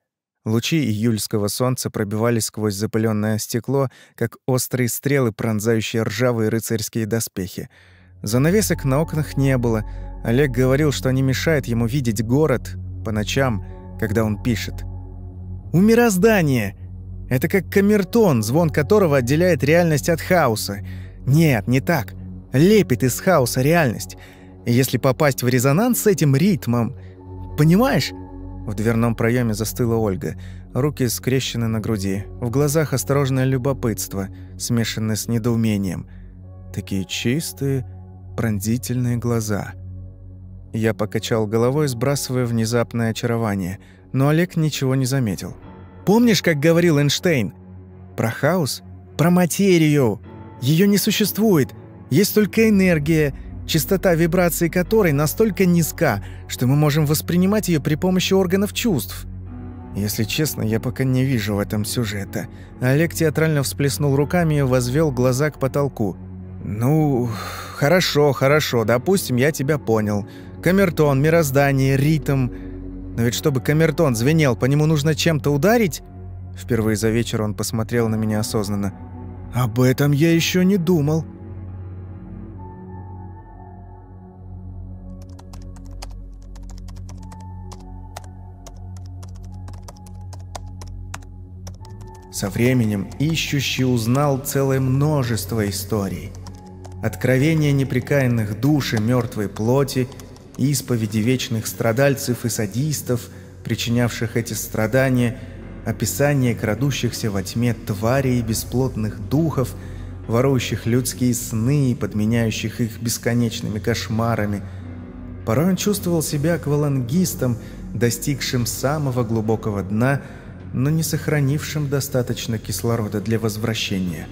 Лучи июльского солнца пробивались сквозь запыленное стекло, как острые стрелы, пронзающие ржавые рыцарские доспехи. Занавесок на окнах не было. Олег говорил, что они мешают ему видеть город по ночам, когда он пишет. «У мироздания!» Это как камертон, звон которого отделяет реальность от хаоса. Нет, не так. Лепит из хаоса реальность. И если попасть в резонанс с этим ритмом... Понимаешь? В дверном проеме застыла Ольга. Руки скрещены на груди. В глазах осторожное любопытство, смешанное с недоумением. Такие чистые, пронзительные глаза. Я покачал головой, сбрасывая внезапное очарование, но Олег ничего не заметил. Помнишь, как говорил Эйнштейн? Про хаос? Про материю. Ее не существует. Есть только энергия, частота вибрации которой настолько низка, что мы можем воспринимать ее при помощи органов чувств. Если честно, я пока не вижу в этом сюжета. Олег театрально всплеснул руками и возвел глаза к потолку. «Ну, хорошо, хорошо, допустим, я тебя понял. Камертон, мироздание, ритм. Но ведь чтобы камертон звенел, по нему нужно чем-то ударить? Впервые за вечер он посмотрел на меня осознанно. «Об этом я еще не думал». Со временем ищущий узнал целое множество историй. Откровения неприкаянных душ и мертвой плоти – исповеди вечных страдальцев и садистов, причинявших эти страдания, описание крадущихся во тьме тварей и бесплотных духов, ворующих людские сны и подменяющих их бесконечными кошмарами. Порой он чувствовал себя аквалангистом, достигшим самого глубокого дна, но не сохранившим достаточно кислорода для возвращения.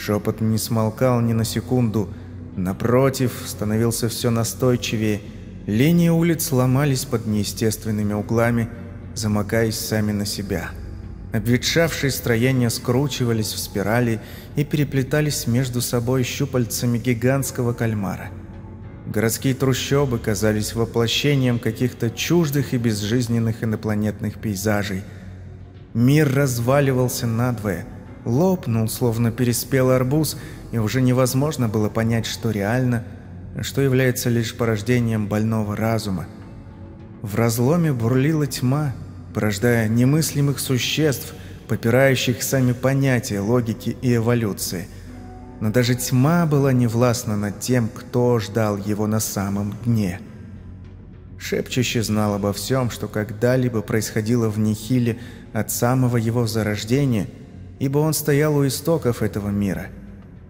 Шепот не смолкал ни на секунду – Напротив, становился все настойчивее. Линии улиц ломались под неестественными углами, замыкаясь сами на себя. Обветшавшие строения скручивались в спирали и переплетались между собой щупальцами гигантского кальмара. Городские трущобы казались воплощением каких-то чуждых и безжизненных инопланетных пейзажей. Мир разваливался надвое, лопнул, словно переспел арбуз, и уже невозможно было понять, что реально, что является лишь порождением больного разума. В разломе бурлила тьма, порождая немыслимых существ, попирающих сами понятия логики и эволюции. Но даже тьма была невластна над тем, кто ждал его на самом дне. Шепчущий знал обо всем, что когда-либо происходило в Нихиле от самого его зарождения, ибо он стоял у истоков этого мира.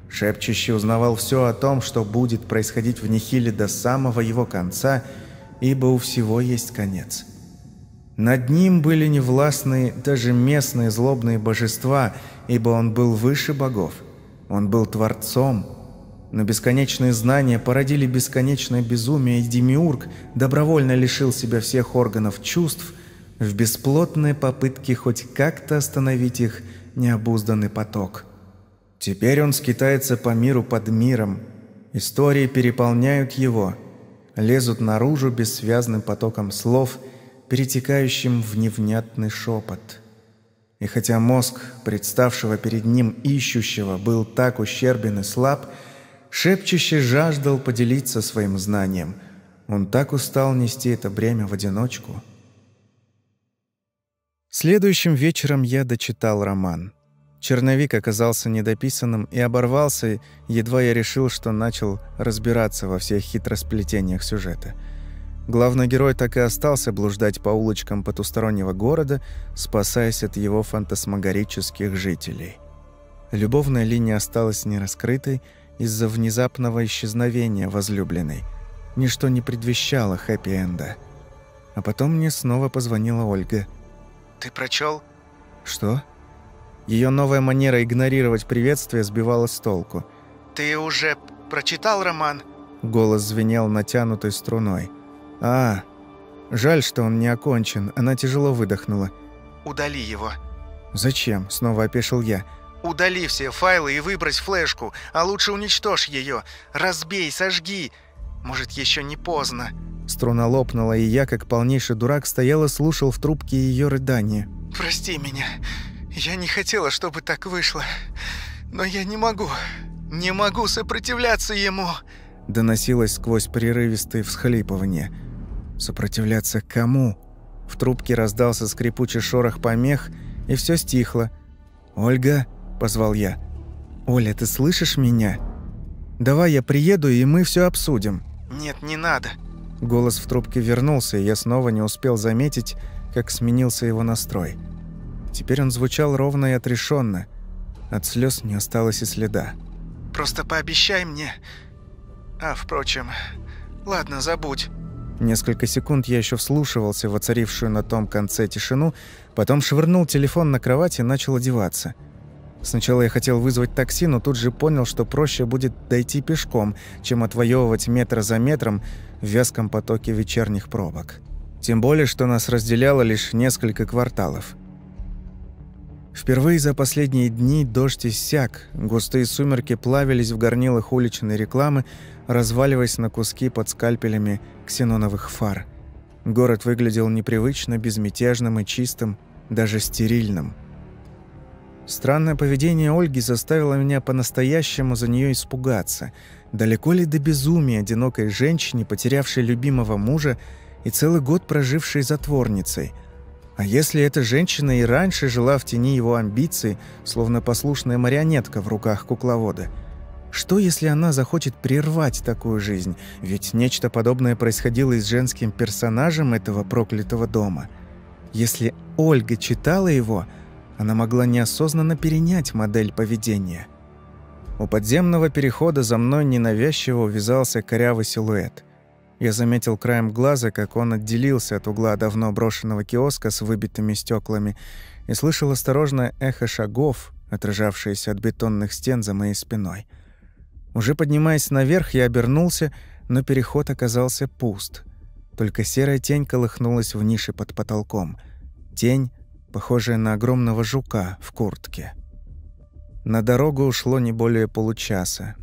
Шепчущий узнавал все о том, что будет происходить в Нихиле до самого его конца, ибо у всего есть конец. Над ним были невластные даже местные злобные божества, ибо он был выше богов. Он был Творцом. Но бесконечные знания породили бесконечное безумие, и Демиург добровольно лишил себя всех органов чувств в бесплотной попытке хоть как-то остановить их необузданный поток. Теперь он скитается по миру под миром. Истории переполняют его, лезут наружу бессвязным потоком слов – перетекающим в невнятный шепот. И хотя мозг, представшего перед ним ищущего, был так ущербен и слаб, шепчущий жаждал поделиться своим знанием. Он так устал нести это бремя в одиночку. Следующим вечером я дочитал роман. Черновик оказался недописанным и оборвался, едва я решил, что начал разбираться во всех хитросплетениях сюжета – Главный герой так и остался блуждать по улочкам потустороннего города, спасаясь от его фантасмагорических жителей. Любовная линия осталась нераскрытой из-за внезапного исчезновения возлюбленной. Ничто не предвещало хэппи-энда. А потом мне снова позвонила Ольга. «Ты прочел?» «Что?» Ее новая манера игнорировать приветствие сбивала с толку. «Ты уже прочитал роман?» Голос звенел натянутой струной. «А, жаль, что он не окончен». Она тяжело выдохнула. «Удали его». «Зачем?» – снова опешил я. «Удали все файлы и выбрось флешку, а лучше уничтожь ее. Разбей, сожги. Может, еще не поздно». Струна лопнула, и я, как полнейший дурак, стоял и слушал в трубке ее рыдания. «Прости меня. Я не хотела, чтобы так вышло. Но я не могу. Не могу сопротивляться ему!» Доносилось сквозь прерывистые всхлипывания – Сопротивляться кому? В трубке раздался скрипучий шорох помех, и все стихло. «Ольга?» – позвал я. «Оля, ты слышишь меня? Давай я приеду, и мы все обсудим». «Нет, не надо». Голос в трубке вернулся, и я снова не успел заметить, как сменился его настрой. Теперь он звучал ровно и отрешенно. От слез не осталось и следа. «Просто пообещай мне. А, впрочем, ладно, забудь. Несколько секунд я еще вслушивался в оцарившую на том конце тишину, потом швырнул телефон на кровать и начал одеваться. Сначала я хотел вызвать такси, но тут же понял, что проще будет дойти пешком, чем отвоевывать метр за метром в вязком потоке вечерних пробок. Тем более, что нас разделяло лишь несколько кварталов. Впервые за последние дни дождь иссяк, густые сумерки плавились в горнилах уличной рекламы, разваливаясь на куски под скальпелями ксеноновых фар. Город выглядел непривычно безмятежным и чистым, даже стерильным. Странное поведение Ольги заставило меня по-настоящему за нее испугаться. Далеко ли до безумия одинокой женщине, потерявшей любимого мужа и целый год прожившей затворницей? А если эта женщина и раньше жила в тени его амбиций, словно послушная марионетка в руках кукловода – что, если она захочет прервать такую жизнь? Ведь нечто подобное происходило и с женским персонажем этого проклятого дома. Если Ольга читала его, она могла неосознанно перенять модель поведения. У подземного перехода за мной ненавязчиво увязался корявый силуэт. Я заметил краем глаза, как он отделился от угла давно брошенного киоска с выбитыми стеклами, и слышал осторожное эхо шагов, отражавшееся от бетонных стен за моей спиной – Уже поднимаясь наверх, я обернулся, но переход оказался пуст. Только серая тень колыхнулась в нише под потолком. Тень, похожая на огромного жука в куртке. На дорогу ушло не более получаса.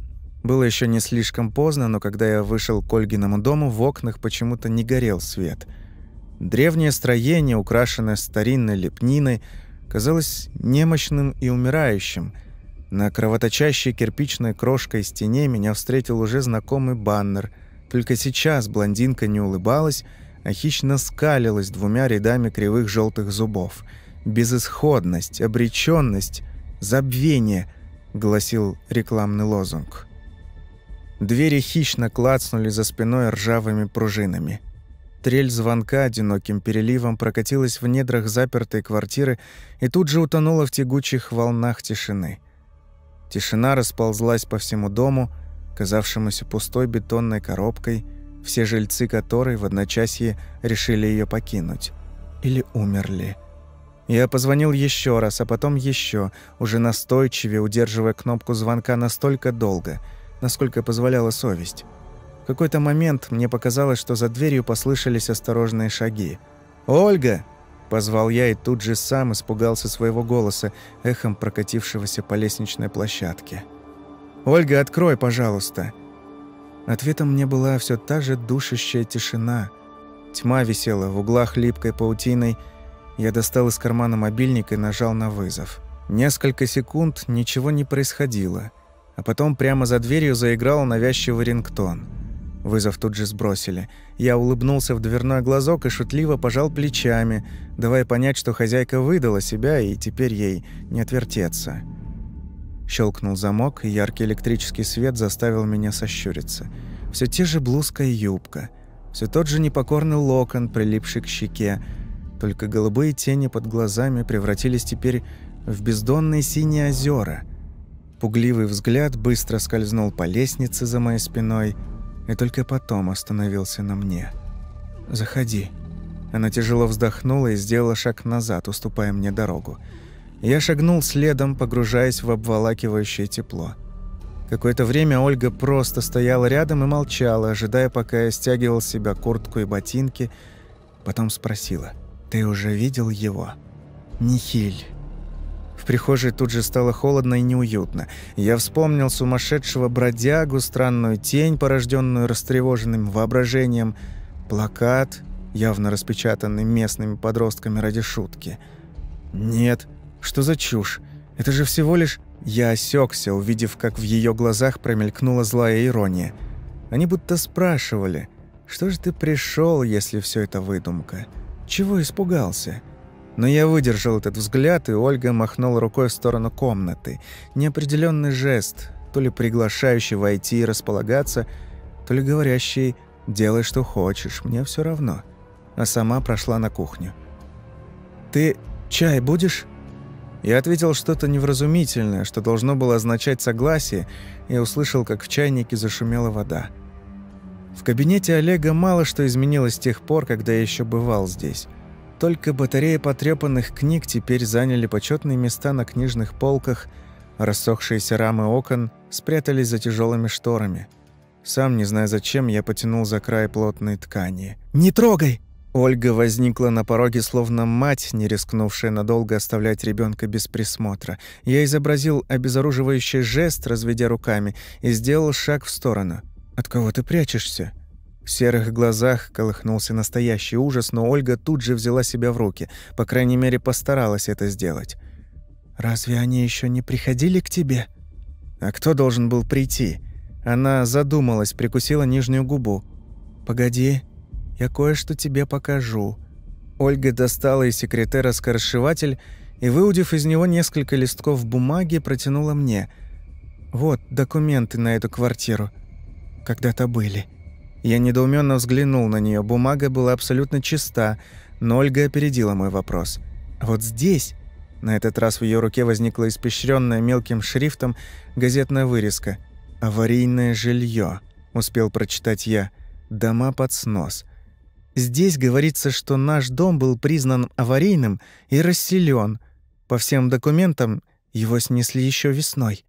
Было еще не слишком поздно, но когда я вышел к Ольгиному дому, в окнах почему-то не горел свет. Древнее строение, украшенное старинной лепниной, казалось немощным и умирающим. На кровоточащей кирпичной крошкой стене меня встретил уже знакомый баннер. Только сейчас блондинка не улыбалась, а хищно скалилась двумя рядами кривых желтых зубов. «Безысходность, обреченность, забвение», — гласил рекламный лозунг. Двери хищно клацнули за спиной ржавыми пружинами. Трель звонка одиноким переливом прокатилась в недрах запертой квартиры и тут же утонула в тягучих волнах тишины. Тишина расползлась по всему дому, казавшемуся пустой бетонной коробкой, все жильцы которой в одночасье решили ее покинуть. Или умерли. Я позвонил еще раз, а потом еще, уже настойчивее, удерживая кнопку звонка настолько долго — насколько позволяла совесть. В какой-то момент мне показалось, что за дверью послышались осторожные шаги. «Ольга!» – позвал я и тут же сам испугался своего голоса, эхом прокатившегося по лестничной площадке. «Ольга, открой, пожалуйста!» Ответом мне была все та же душащая тишина. Тьма висела в углах липкой паутиной. Я достал из кармана мобильник и нажал на вызов. Несколько секунд ничего не происходило – а потом прямо за дверью заиграл навязчивый рингтон. Вызов тут же сбросили. Я улыбнулся в дверной глазок и шутливо пожал плечами, давая понять, что хозяйка выдала себя, и теперь ей не отвертеться. Щелкнул замок, и яркий электрический свет заставил меня сощуриться. Все те же блузка и юбка. Все тот же непокорный локон, прилипший к щеке. Только голубые тени под глазами превратились теперь в бездонные синие озера — Пугливый взгляд быстро скользнул по лестнице за моей спиной и только потом остановился на мне. «Заходи». Она тяжело вздохнула и сделала шаг назад, уступая мне дорогу. Я шагнул следом, погружаясь в обволакивающее тепло. Какое-то время Ольга просто стояла рядом и молчала, ожидая, пока я стягивал с себя куртку и ботинки. Потом спросила, «Ты уже видел его?» «Нихиль, прихожей тут же стало холодно и неуютно. Я вспомнил сумасшедшего бродягу, странную тень, порожденную растревоженным воображением, плакат, явно распечатанный местными подростками ради шутки. «Нет, что за чушь? Это же всего лишь...» Я осекся, увидев, как в ее глазах промелькнула злая ирония. Они будто спрашивали, «Что же ты пришел, если все это выдумка? Чего испугался?» Но я выдержал этот взгляд, и Ольга махнула рукой в сторону комнаты. Неопределенный жест, то ли приглашающий войти и располагаться, то ли говорящий «делай, что хочешь, мне все равно». А сама прошла на кухню. «Ты чай будешь?» Я ответил что-то невразумительное, что должно было означать согласие, и услышал, как в чайнике зашумела вода. В кабинете Олега мало что изменилось с тех пор, когда я еще бывал здесь. Только батареи потрепанных книг теперь заняли почетные места на книжных полках, рассохшиеся рамы окон спрятались за тяжелыми шторами. Сам, не зная зачем, я потянул за край плотной ткани. «Не трогай!» Ольга возникла на пороге, словно мать, не рискнувшая надолго оставлять ребенка без присмотра. Я изобразил обезоруживающий жест, разведя руками, и сделал шаг в сторону. «От кого ты прячешься?» В серых глазах колыхнулся настоящий ужас, но Ольга тут же взяла себя в руки, по крайней мере, постаралась это сделать. «Разве они еще не приходили к тебе?» «А кто должен был прийти?» Она задумалась, прикусила нижнюю губу. «Погоди, я кое-что тебе покажу». Ольга достала из секретера скоросшиватель и, выудив из него несколько листков бумаги, протянула мне. «Вот документы на эту квартиру. Когда-то были». Я недоуменно взглянул на нее. Бумага была абсолютно чиста, но Ольга опередила мой вопрос. «Вот здесь...» На этот раз в ее руке возникла испещренная мелким шрифтом газетная вырезка. «Аварийное жилье», — успел прочитать я. «Дома под снос». Здесь говорится, что наш дом был признан аварийным и расселен. По всем документам его снесли еще весной.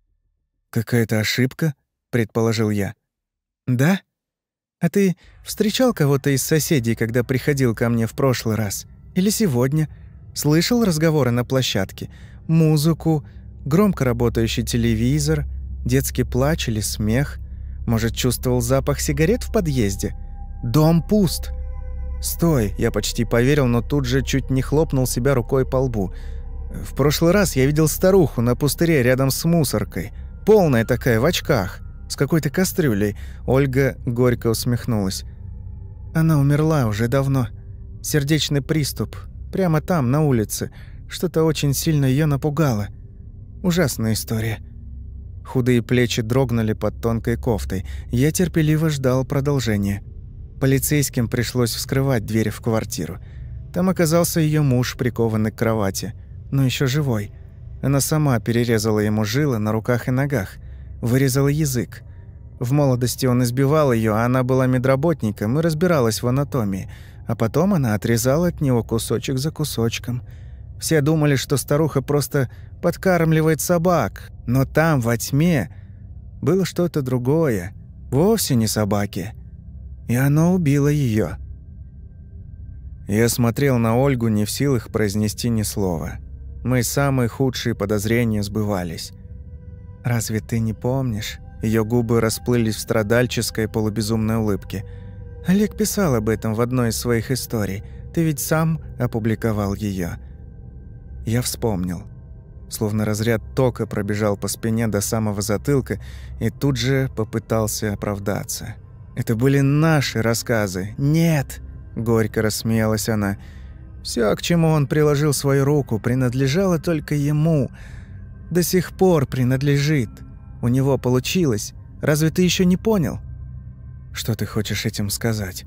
Какая-то ошибка? — предположил я. «Да? А ты встречал кого-то из соседей, когда приходил ко мне в прошлый раз? Или сегодня? Слышал разговоры на площадке? Музыку, громко работающий телевизор, детский плач или смех? Может, чувствовал запах сигарет в подъезде? Дом пуст!» «Стой!» – я почти поверил, но тут же чуть не хлопнул себя рукой по лбу. «В прошлый раз я видел старуху на пустыре рядом с мусоркой. Полная такая, в очках, с какой-то кастрюлей». Ольга горько усмехнулась. «Она умерла уже давно. Сердечный приступ. Прямо там, на улице. Что-то очень сильно ее напугало. Ужасная история». Худые плечи дрогнули под тонкой кофтой. Я терпеливо ждал продолжения. Полицейским пришлось вскрывать дверь в квартиру. Там оказался ее муж, прикованный к кровати, но еще живой. Она сама перерезала ему жилы на руках и ногах, вырезала язык. В молодости он избивал ее, а она была медработником и разбиралась в анатомии, а потом она отрезала от него кусочек за кусочком. Все думали, что старуха просто подкармливает собак, но там, во тьме, было что-то другое, вовсе не собаки – и оно убило ее. Я смотрел на Ольгу, не в силах произнести ни слова. Мои самые худшие подозрения сбывались. «Разве ты не помнишь?» Ее губы расплылись в страдальческой полубезумной улыбке. Олег писал об этом в одной из своих историй. Ты ведь сам опубликовал ее. Я вспомнил. Словно разряд тока пробежал по спине до самого затылка и тут же попытался оправдаться. Это были наши рассказы. Нет, горько рассмеялась она. Все, к чему он приложил свою руку, принадлежало только ему. До сих пор принадлежит. У него получилось. Разве ты еще не понял? Что ты хочешь этим сказать?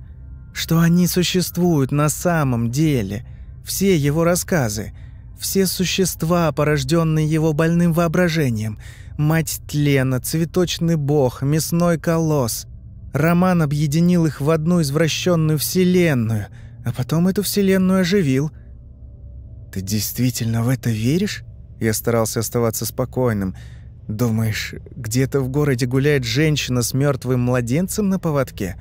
Что они существуют на самом деле. Все его рассказы. Все существа, порожденные его больным воображением. Мать тлена, цветочный бог, мясной колосс. Роман объединил их в одну извращенную вселенную, а потом эту вселенную оживил. «Ты действительно в это веришь?» Я старался оставаться спокойным. «Думаешь, где-то в городе гуляет женщина с мертвым младенцем на поводке?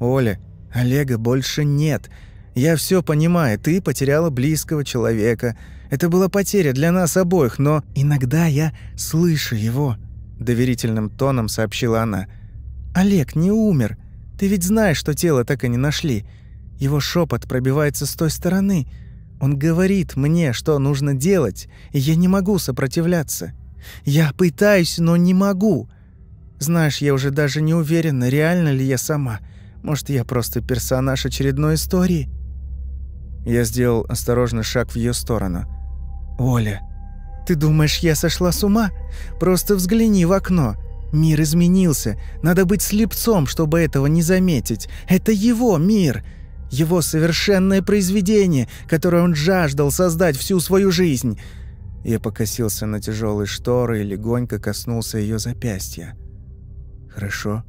Оля, Олега больше нет. Я все понимаю, ты потеряла близкого человека. Это была потеря для нас обоих, но иногда я слышу его», — доверительным тоном сообщила она. — Олег не умер. Ты ведь знаешь, что тело так и не нашли. Его шепот пробивается с той стороны. Он говорит мне, что нужно делать, и я не могу сопротивляться. Я пытаюсь, но не могу. Знаешь, я уже даже не уверена, реально ли я сама. Может, я просто персонаж очередной истории?» Я сделал осторожный шаг в ее сторону. «Оля, ты думаешь, я сошла с ума? Просто взгляни в окно. Мир изменился. Надо быть слепцом, чтобы этого не заметить. Это его мир. Его совершенное произведение, которое он жаждал создать всю свою жизнь. Я покосился на тяжелые шторы и легонько коснулся ее запястья. «Хорошо.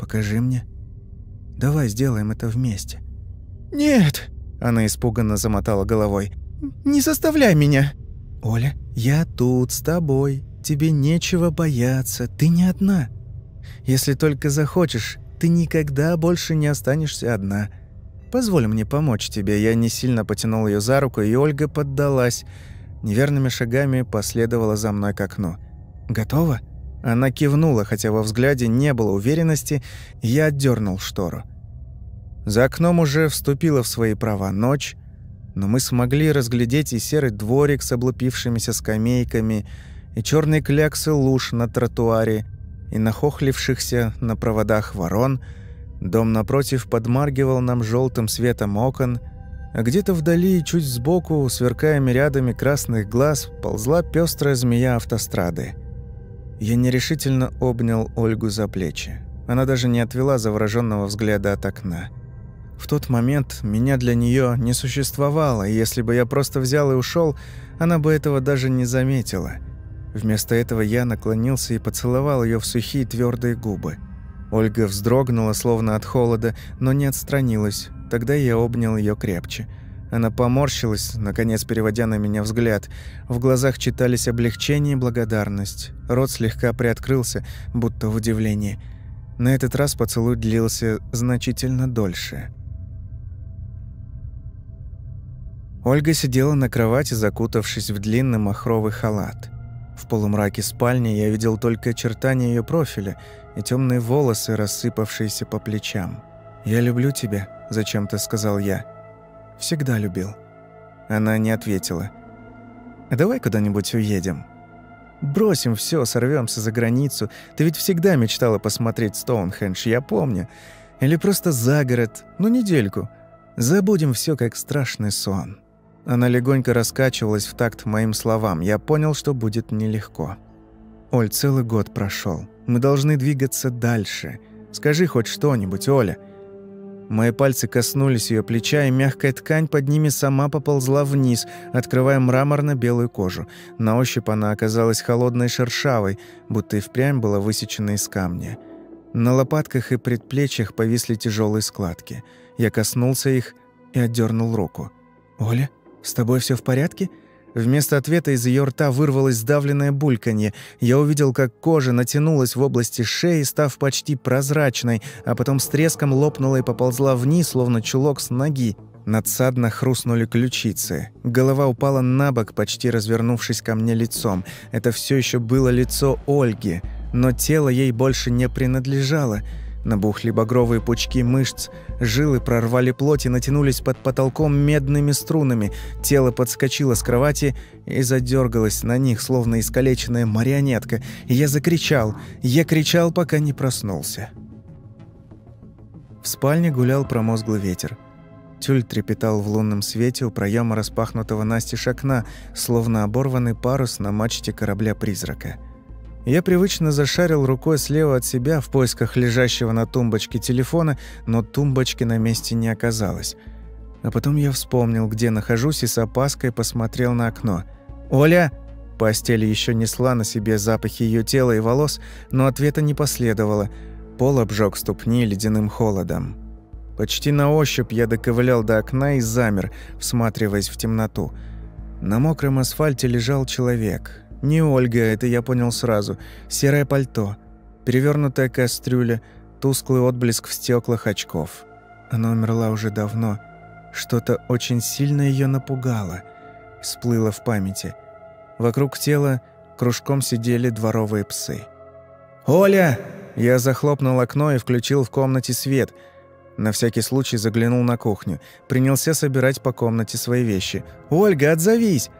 Покажи мне. Давай сделаем это вместе». «Нет!» — она испуганно замотала головой. «Не заставляй меня!» «Оля, я тут с тобой. Тебе нечего бояться, ты не одна. Если только захочешь, ты никогда больше не останешься одна. Позволь мне помочь тебе». Я не сильно потянул ее за руку, и Ольга поддалась. Неверными шагами последовала за мной к окну. «Готова?» Она кивнула, хотя во взгляде не было уверенности, я отдернул штору. За окном уже вступила в свои права ночь, но мы смогли разглядеть и серый дворик с облупившимися скамейками, и черные кляксы луж на тротуаре, и нахохлившихся на проводах ворон. Дом напротив подмаргивал нам желтым светом окон, а где-то вдали, чуть сбоку, сверкая рядами красных глаз, ползла пестрая змея автострады. Я нерешительно обнял Ольгу за плечи. Она даже не отвела завороженного взгляда от окна. В тот момент меня для нее не существовало, и если бы я просто взял и ушел, она бы этого даже не заметила – Вместо этого я наклонился и поцеловал ее в сухие твердые губы. Ольга вздрогнула, словно от холода, но не отстранилась. Тогда я обнял ее крепче. Она поморщилась, наконец переводя на меня взгляд. В глазах читались облегчение и благодарность. Рот слегка приоткрылся, будто в удивлении. На этот раз поцелуй длился значительно дольше. Ольга сидела на кровати, закутавшись в длинный махровый халат. В полумраке спальни я видел только очертания ее профиля и темные волосы, рассыпавшиеся по плечам. «Я люблю тебя», – зачем-то сказал я. «Всегда любил». Она не ответила. «Давай куда-нибудь уедем». «Бросим все, сорвемся за границу. Ты ведь всегда мечтала посмотреть Стоунхендж, я помню. Или просто за город, ну недельку. Забудем все как страшный сон». Она легонько раскачивалась в такт моим словам. Я понял, что будет нелегко. «Оль, целый год прошел. Мы должны двигаться дальше. Скажи хоть что-нибудь, Оля». Мои пальцы коснулись ее плеча, и мягкая ткань под ними сама поползла вниз, открывая мраморно-белую кожу. На ощупь она оказалась холодной и шершавой, будто и впрямь была высечена из камня. На лопатках и предплечьях повисли тяжелые складки. Я коснулся их и отдернул руку. «Оля?» «С тобой все в порядке?» Вместо ответа из ее рта вырвалось сдавленное бульканье. Я увидел, как кожа натянулась в области шеи, став почти прозрачной, а потом с треском лопнула и поползла вниз, словно чулок с ноги. Надсадно хрустнули ключицы. Голова упала на бок, почти развернувшись ко мне лицом. Это все еще было лицо Ольги, но тело ей больше не принадлежало — Набухли багровые пучки мышц, жилы прорвали плоть и натянулись под потолком медными струнами. Тело подскочило с кровати и задергалось на них, словно искалеченная марионетка. Я закричал. Я кричал, пока не проснулся. В спальне гулял промозглый ветер. Тюль трепетал в лунном свете у проема распахнутого настежь окна, словно оборванный парус на мачте корабля-призрака. Я привычно зашарил рукой слева от себя в поисках лежащего на тумбочке телефона, но тумбочки на месте не оказалось. А потом я вспомнил, где нахожусь, и с опаской посмотрел на окно. «Оля!» Постель еще несла на себе запахи ее тела и волос, но ответа не последовало. Пол обжег ступни ледяным холодом. Почти на ощупь я доковылял до окна и замер, всматриваясь в темноту. На мокром асфальте лежал человек. Не Ольга, это я понял сразу. Серое пальто, перевернутая кастрюля, тусклый отблеск в стеклах очков. Она умерла уже давно. Что-то очень сильно ее напугало. Всплыло в памяти. Вокруг тела кружком сидели дворовые псы. «Оля!» Я захлопнул окно и включил в комнате свет. На всякий случай заглянул на кухню. Принялся собирать по комнате свои вещи. «Ольга, отзовись!»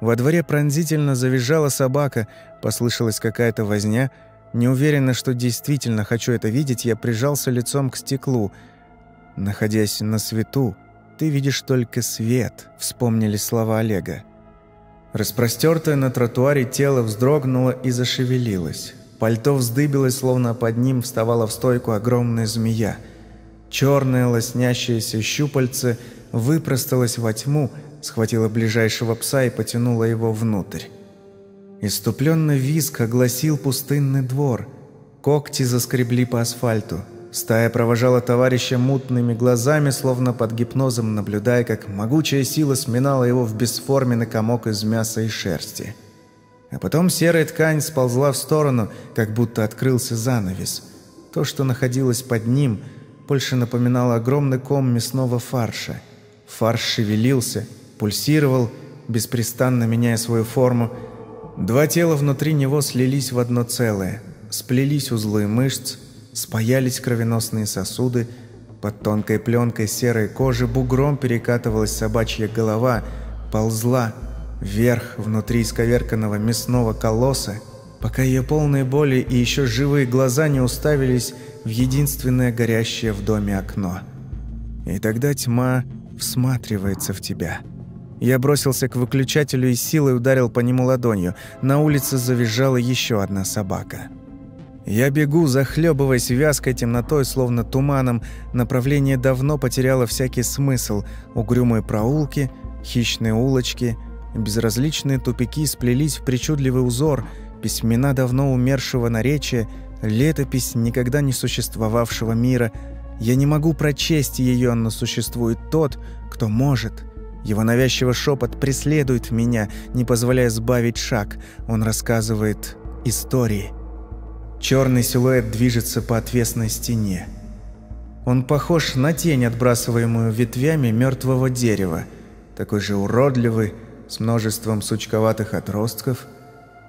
Во дворе пронзительно завизжала собака, послышалась какая-то возня. Не уверена, что действительно хочу это видеть, я прижался лицом к стеклу. Находясь на свету, ты видишь только свет, вспомнили слова Олега. Распростертое на тротуаре тело вздрогнуло и зашевелилось. Пальто вздыбилось, словно под ним вставала в стойку огромная змея. Черное лоснящееся щупальце выпросталось во тьму, схватила ближайшего пса и потянула его внутрь. Иступленный визг огласил пустынный двор. Когти заскребли по асфальту. Стая провожала товарища мутными глазами, словно под гипнозом, наблюдая, как могучая сила сминала его в бесформенный комок из мяса и шерсти. А потом серая ткань сползла в сторону, как будто открылся занавес. То, что находилось под ним, больше напоминало огромный ком мясного фарша. Фарш шевелился – пульсировал, беспрестанно меняя свою форму. Два тела внутри него слились в одно целое, сплелись узлы мышц, спаялись кровеносные сосуды, под тонкой пленкой серой кожи бугром перекатывалась собачья голова, ползла вверх внутри исковерканного мясного колосса, пока ее полные боли и еще живые глаза не уставились в единственное горящее в доме окно. И тогда тьма всматривается в тебя. Я бросился к выключателю и силой ударил по нему ладонью. На улице завизжала еще одна собака. Я бегу, захлебываясь вязкой темнотой, словно туманом. Направление давно потеряло всякий смысл. Угрюмые проулки, хищные улочки, безразличные тупики сплелись в причудливый узор, письмена давно умершего наречия, летопись никогда не существовавшего мира. Я не могу прочесть ее, но существует тот, кто может – Его навязчивый шепот преследует меня, не позволяя сбавить шаг. Он рассказывает истории. Черный силуэт движется по отвесной стене. Он похож на тень, отбрасываемую ветвями мертвого дерева, такой же уродливый, с множеством сучковатых отростков.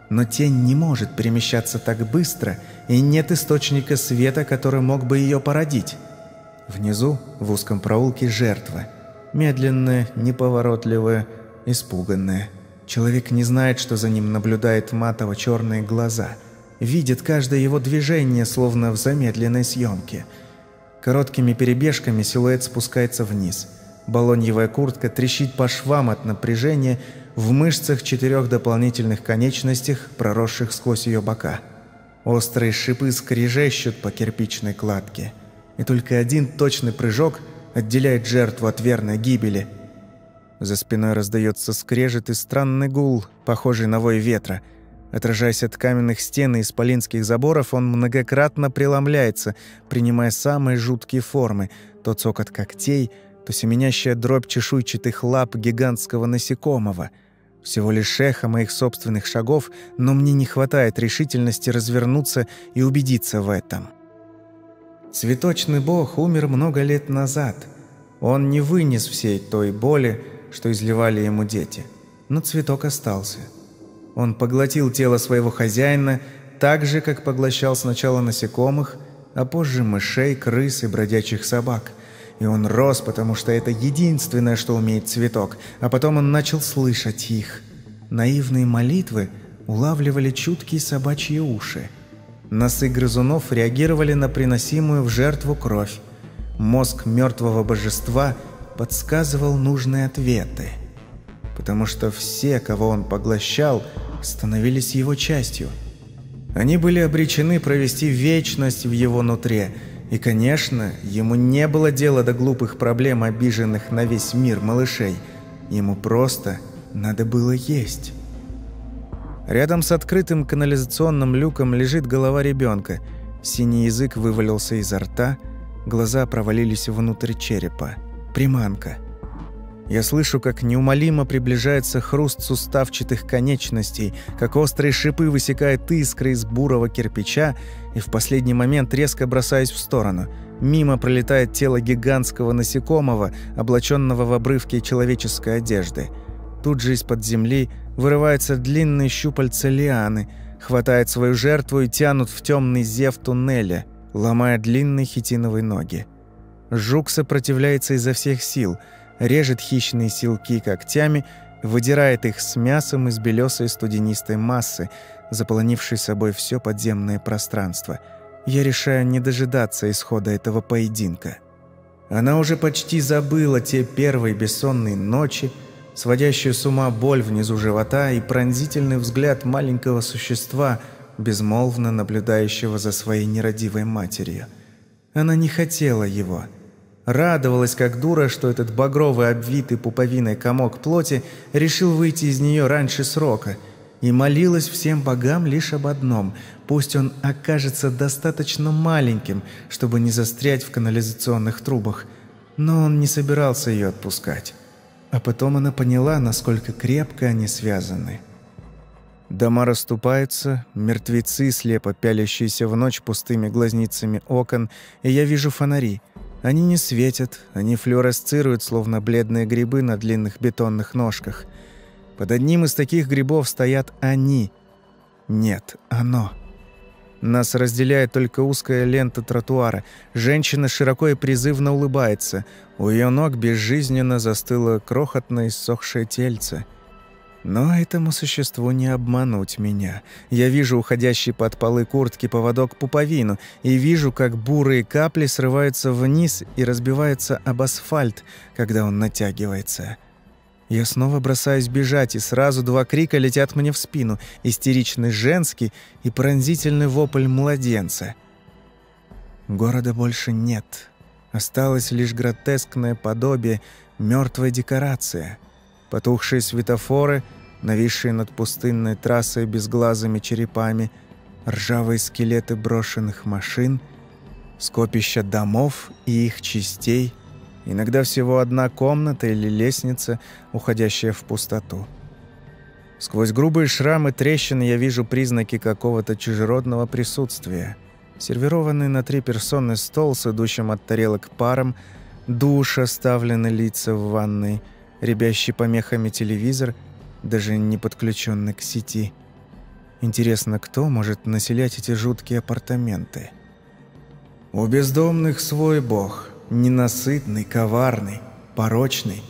Но тень не может перемещаться так быстро, и нет источника света, который мог бы ее породить. Внизу, в узком проулке, жертва. Медленная, неповоротливая, испуганная. Человек не знает, что за ним наблюдает матово-черные глаза. Видит каждое его движение, словно в замедленной съемке. Короткими перебежками силуэт спускается вниз. Балоньевая куртка трещит по швам от напряжения в мышцах четырех дополнительных конечностях, проросших сквозь ее бока. Острые шипы скрежещут по кирпичной кладке – и только один точный прыжок отделяет жертву от верной гибели. За спиной раздается скрежет и странный гул, похожий на вой ветра. Отражаясь от каменных стен и исполинских заборов, он многократно преломляется, принимая самые жуткие формы, то цокот когтей, то семенящая дробь чешуйчатых лап гигантского насекомого. Всего лишь эхо моих собственных шагов, но мне не хватает решительности развернуться и убедиться в этом. Цветочный бог умер много лет назад. Он не вынес всей той боли, что изливали ему дети. Но цветок остался. Он поглотил тело своего хозяина так же, как поглощал сначала насекомых, а позже мышей, крыс и бродячих собак. И он рос, потому что это единственное, что умеет цветок, а потом он начал слышать их. Наивные молитвы улавливали чуткие собачьи уши – Носы грызунов реагировали на приносимую в жертву кровь. Мозг мертвого божества подсказывал нужные ответы. Потому что все, кого он поглощал, становились его частью. Они были обречены провести вечность в его нутре, и, конечно, ему не было дела до глупых проблем обиженных на весь мир малышей. Ему просто надо было есть. Рядом с открытым канализационным люком лежит голова ребенка. Синий язык вывалился изо рта, глаза провалились внутрь черепа. Приманка. Я слышу, как неумолимо приближается хруст суставчатых конечностей, как острые шипы высекают искры из бурого кирпича, и в последний момент резко бросаюсь в сторону. Мимо пролетает тело гигантского насекомого, облаченного в обрывки человеческой одежды. Тут же из-под земли Вырываются длинные щупальца лианы, хватает свою жертву и тянут в темный зев туннеля, ломая длинные хитиновые ноги. Жук сопротивляется изо всех сил, режет хищные силки когтями, выдирает их с мясом из белесой студенистой массы, заполонившей собой все подземное пространство. Я решаю не дожидаться исхода этого поединка. Она уже почти забыла те первые бессонные ночи, сводящую с ума боль внизу живота и пронзительный взгляд маленького существа, безмолвно наблюдающего за своей нерадивой матерью. Она не хотела его. Радовалась, как дура, что этот багровый обвитый пуповиной комок плоти решил выйти из нее раньше срока, и молилась всем богам лишь об одном – пусть он окажется достаточно маленьким, чтобы не застрять в канализационных трубах. Но он не собирался ее отпускать. А потом она поняла, насколько крепко они связаны. Дома расступаются, мертвецы, слепо пялящиеся в ночь пустыми глазницами окон, и я вижу фонари. Они не светят, они флюоресцируют, словно бледные грибы на длинных бетонных ножках. Под одним из таких грибов стоят они. Нет, оно. Нас разделяет только узкая лента тротуара. Женщина широко и призывно улыбается. У ее ног безжизненно застыло крохотное иссохшее тельце. Но этому существу не обмануть меня. Я вижу уходящий под полы куртки поводок пуповину и вижу, как бурые капли срываются вниз и разбиваются об асфальт, когда он натягивается. Я снова бросаюсь бежать, и сразу два крика летят мне в спину. Истеричный женский и пронзительный вопль младенца. Города больше нет. Осталось лишь гротескное подобие, мертвая декорация. Потухшие светофоры, нависшие над пустынной трассой безглазыми черепами, ржавые скелеты брошенных машин, скопища домов и их частей, Иногда всего одна комната или лестница, уходящая в пустоту. Сквозь грубые шрамы трещин я вижу признаки какого-то чужеродного присутствия. Сервированный на три персоны стол с идущим от тарелок паром, душ оставлены лица в ванной, ребящий помехами телевизор, даже не подключенный к сети. Интересно, кто может населять эти жуткие апартаменты? У бездомных свой бог, ненасытный, коварный, порочный.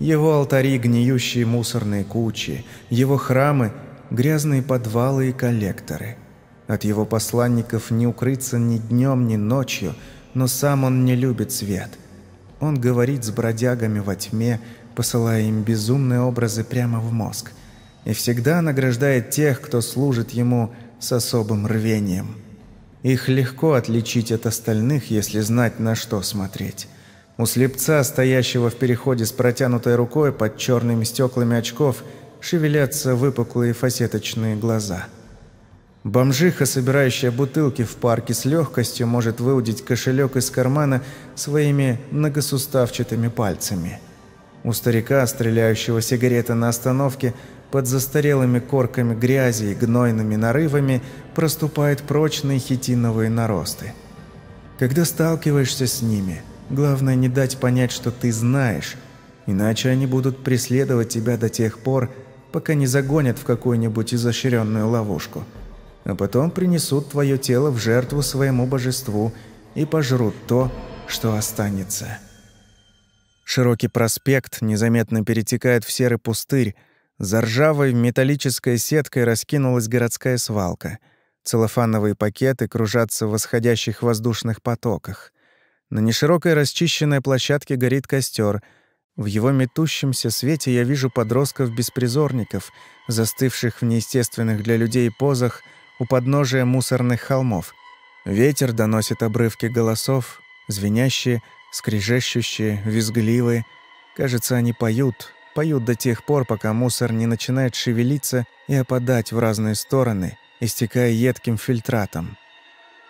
Его алтари – гниющие мусорные кучи, его храмы – грязные подвалы и коллекторы. От его посланников не укрыться ни днем, ни ночью, но сам он не любит свет. Он говорит с бродягами во тьме, посылая им безумные образы прямо в мозг, и всегда награждает тех, кто служит ему с особым рвением. Их легко отличить от остальных, если знать, на что смотреть. У слепца, стоящего в переходе с протянутой рукой под черными стеклами очков, шевелятся выпуклые фасеточные глаза. Бомжиха, собирающая бутылки в парке с легкостью, может выудить кошелек из кармана своими многосуставчатыми пальцами. У старика, стреляющего сигареты на остановке, под застарелыми корками грязи и гнойными нарывами проступают прочные хитиновые наросты. Когда сталкиваешься с ними – Главное не дать понять, что ты знаешь, иначе они будут преследовать тебя до тех пор, пока не загонят в какую-нибудь изощренную ловушку. А потом принесут твое тело в жертву своему божеству и пожрут то, что останется. Широкий проспект незаметно перетекает в серый пустырь. За ржавой металлической сеткой раскинулась городская свалка. Целлофановые пакеты кружатся в восходящих воздушных потоках. На неширокой расчищенной площадке горит костер. В его метущемся свете я вижу подростков-беспризорников, застывших в неестественных для людей позах у подножия мусорных холмов. Ветер доносит обрывки голосов, звенящие, скрежещущие, визгливые. Кажется, они поют, поют до тех пор, пока мусор не начинает шевелиться и опадать в разные стороны, истекая едким фильтратом.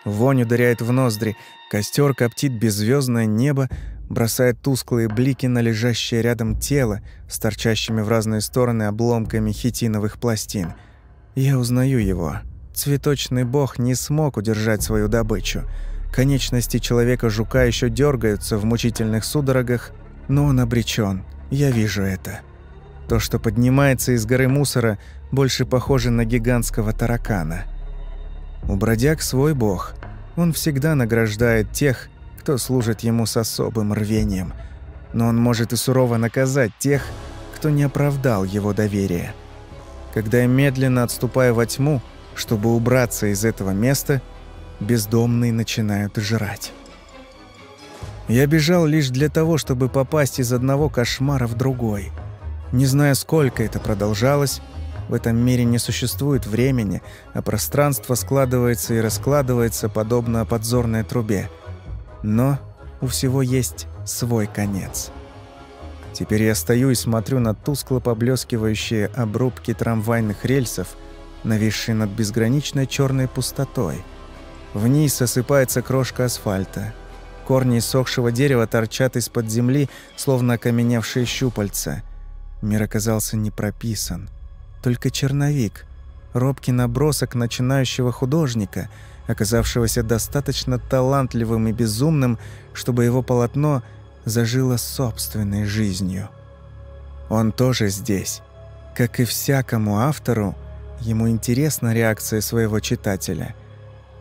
Вонь ударяет в ноздри, костер коптит беззвездное небо, бросает тусклые блики на лежащее рядом тело с торчащими в разные стороны обломками хитиновых пластин. Я узнаю его. Цветочный бог не смог удержать свою добычу. Конечности человека-жука еще дергаются в мучительных судорогах, но он обречен. Я вижу это. То, что поднимается из горы мусора, больше похоже на гигантского таракана – у бродяг свой бог. Он всегда награждает тех, кто служит ему с особым рвением. Но он может и сурово наказать тех, кто не оправдал его доверия. Когда я медленно отступаю во тьму, чтобы убраться из этого места, бездомные начинают жрать. Я бежал лишь для того, чтобы попасть из одного кошмара в другой. Не знаю, сколько это продолжалось, в этом мире не существует времени, а пространство складывается и раскладывается, подобно подзорной трубе. Но у всего есть свой конец. Теперь я стою и смотрю на тускло поблескивающие обрубки трамвайных рельсов, нависшие над безграничной черной пустотой. Вниз осыпается крошка асфальта. Корни иссохшего дерева торчат из-под земли, словно окаменевшие щупальца. Мир оказался не прописан только черновик, робкий набросок начинающего художника, оказавшегося достаточно талантливым и безумным, чтобы его полотно зажило собственной жизнью. Он тоже здесь. Как и всякому автору, ему интересна реакция своего читателя.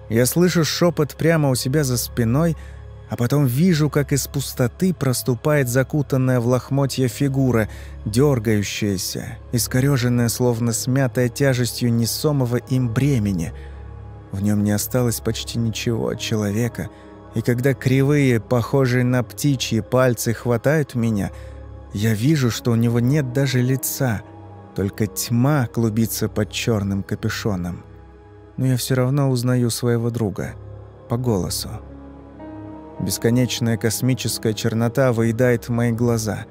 Я слышу шепот прямо у себя за спиной – а потом вижу, как из пустоты проступает закутанная в лохмотья фигура, дергающаяся, искореженная, словно смятая тяжестью несомого им бремени. В нем не осталось почти ничего от человека, и когда кривые, похожие на птичьи пальцы хватают меня, я вижу, что у него нет даже лица, только тьма клубится под черным капюшоном. Но я все равно узнаю своего друга по голосу. Бесконечная космическая чернота выедает мои глаза.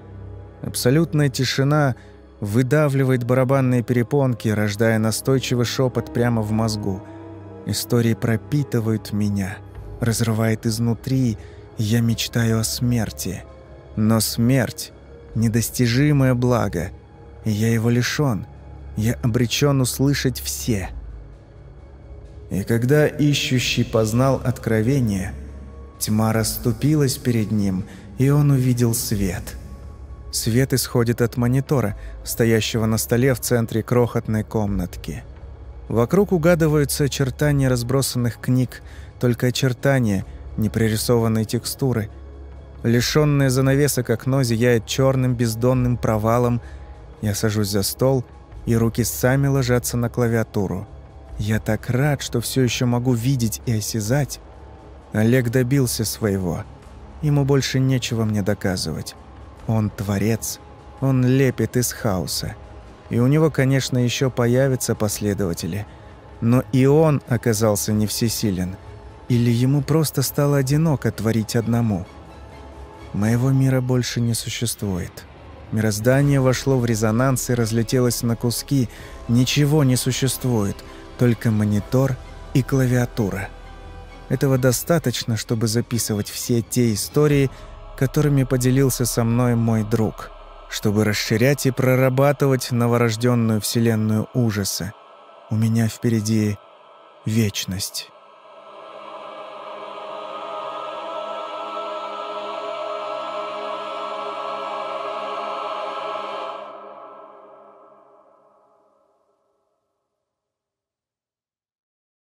Абсолютная тишина выдавливает барабанные перепонки, рождая настойчивый шепот прямо в мозгу. Истории пропитывают меня, разрывает изнутри, я мечтаю о смерти. Но смерть — недостижимое благо, и я его лишён. Я обречен услышать все. И когда ищущий познал откровение, тьма расступилась перед ним, и он увидел свет. Свет исходит от монитора, стоящего на столе в центре крохотной комнатки. Вокруг угадываются очертания разбросанных книг, только очертания, непририсованной текстуры. Лишённое занавесок окно зияет черным бездонным провалом. Я сажусь за стол, и руки сами ложатся на клавиатуру. Я так рад, что все еще могу видеть и осязать. Олег добился своего. Ему больше нечего мне доказывать. Он творец. Он лепит из хаоса. И у него, конечно, еще появятся последователи. Но и он оказался не всесилен. Или ему просто стало одиноко творить одному. Моего мира больше не существует. Мироздание вошло в резонанс и разлетелось на куски. Ничего не существует, только монитор и клавиатура. Этого достаточно, чтобы записывать все те истории, которыми поделился со мной мой друг, чтобы расширять и прорабатывать новорожденную вселенную ужаса. У меня впереди вечность.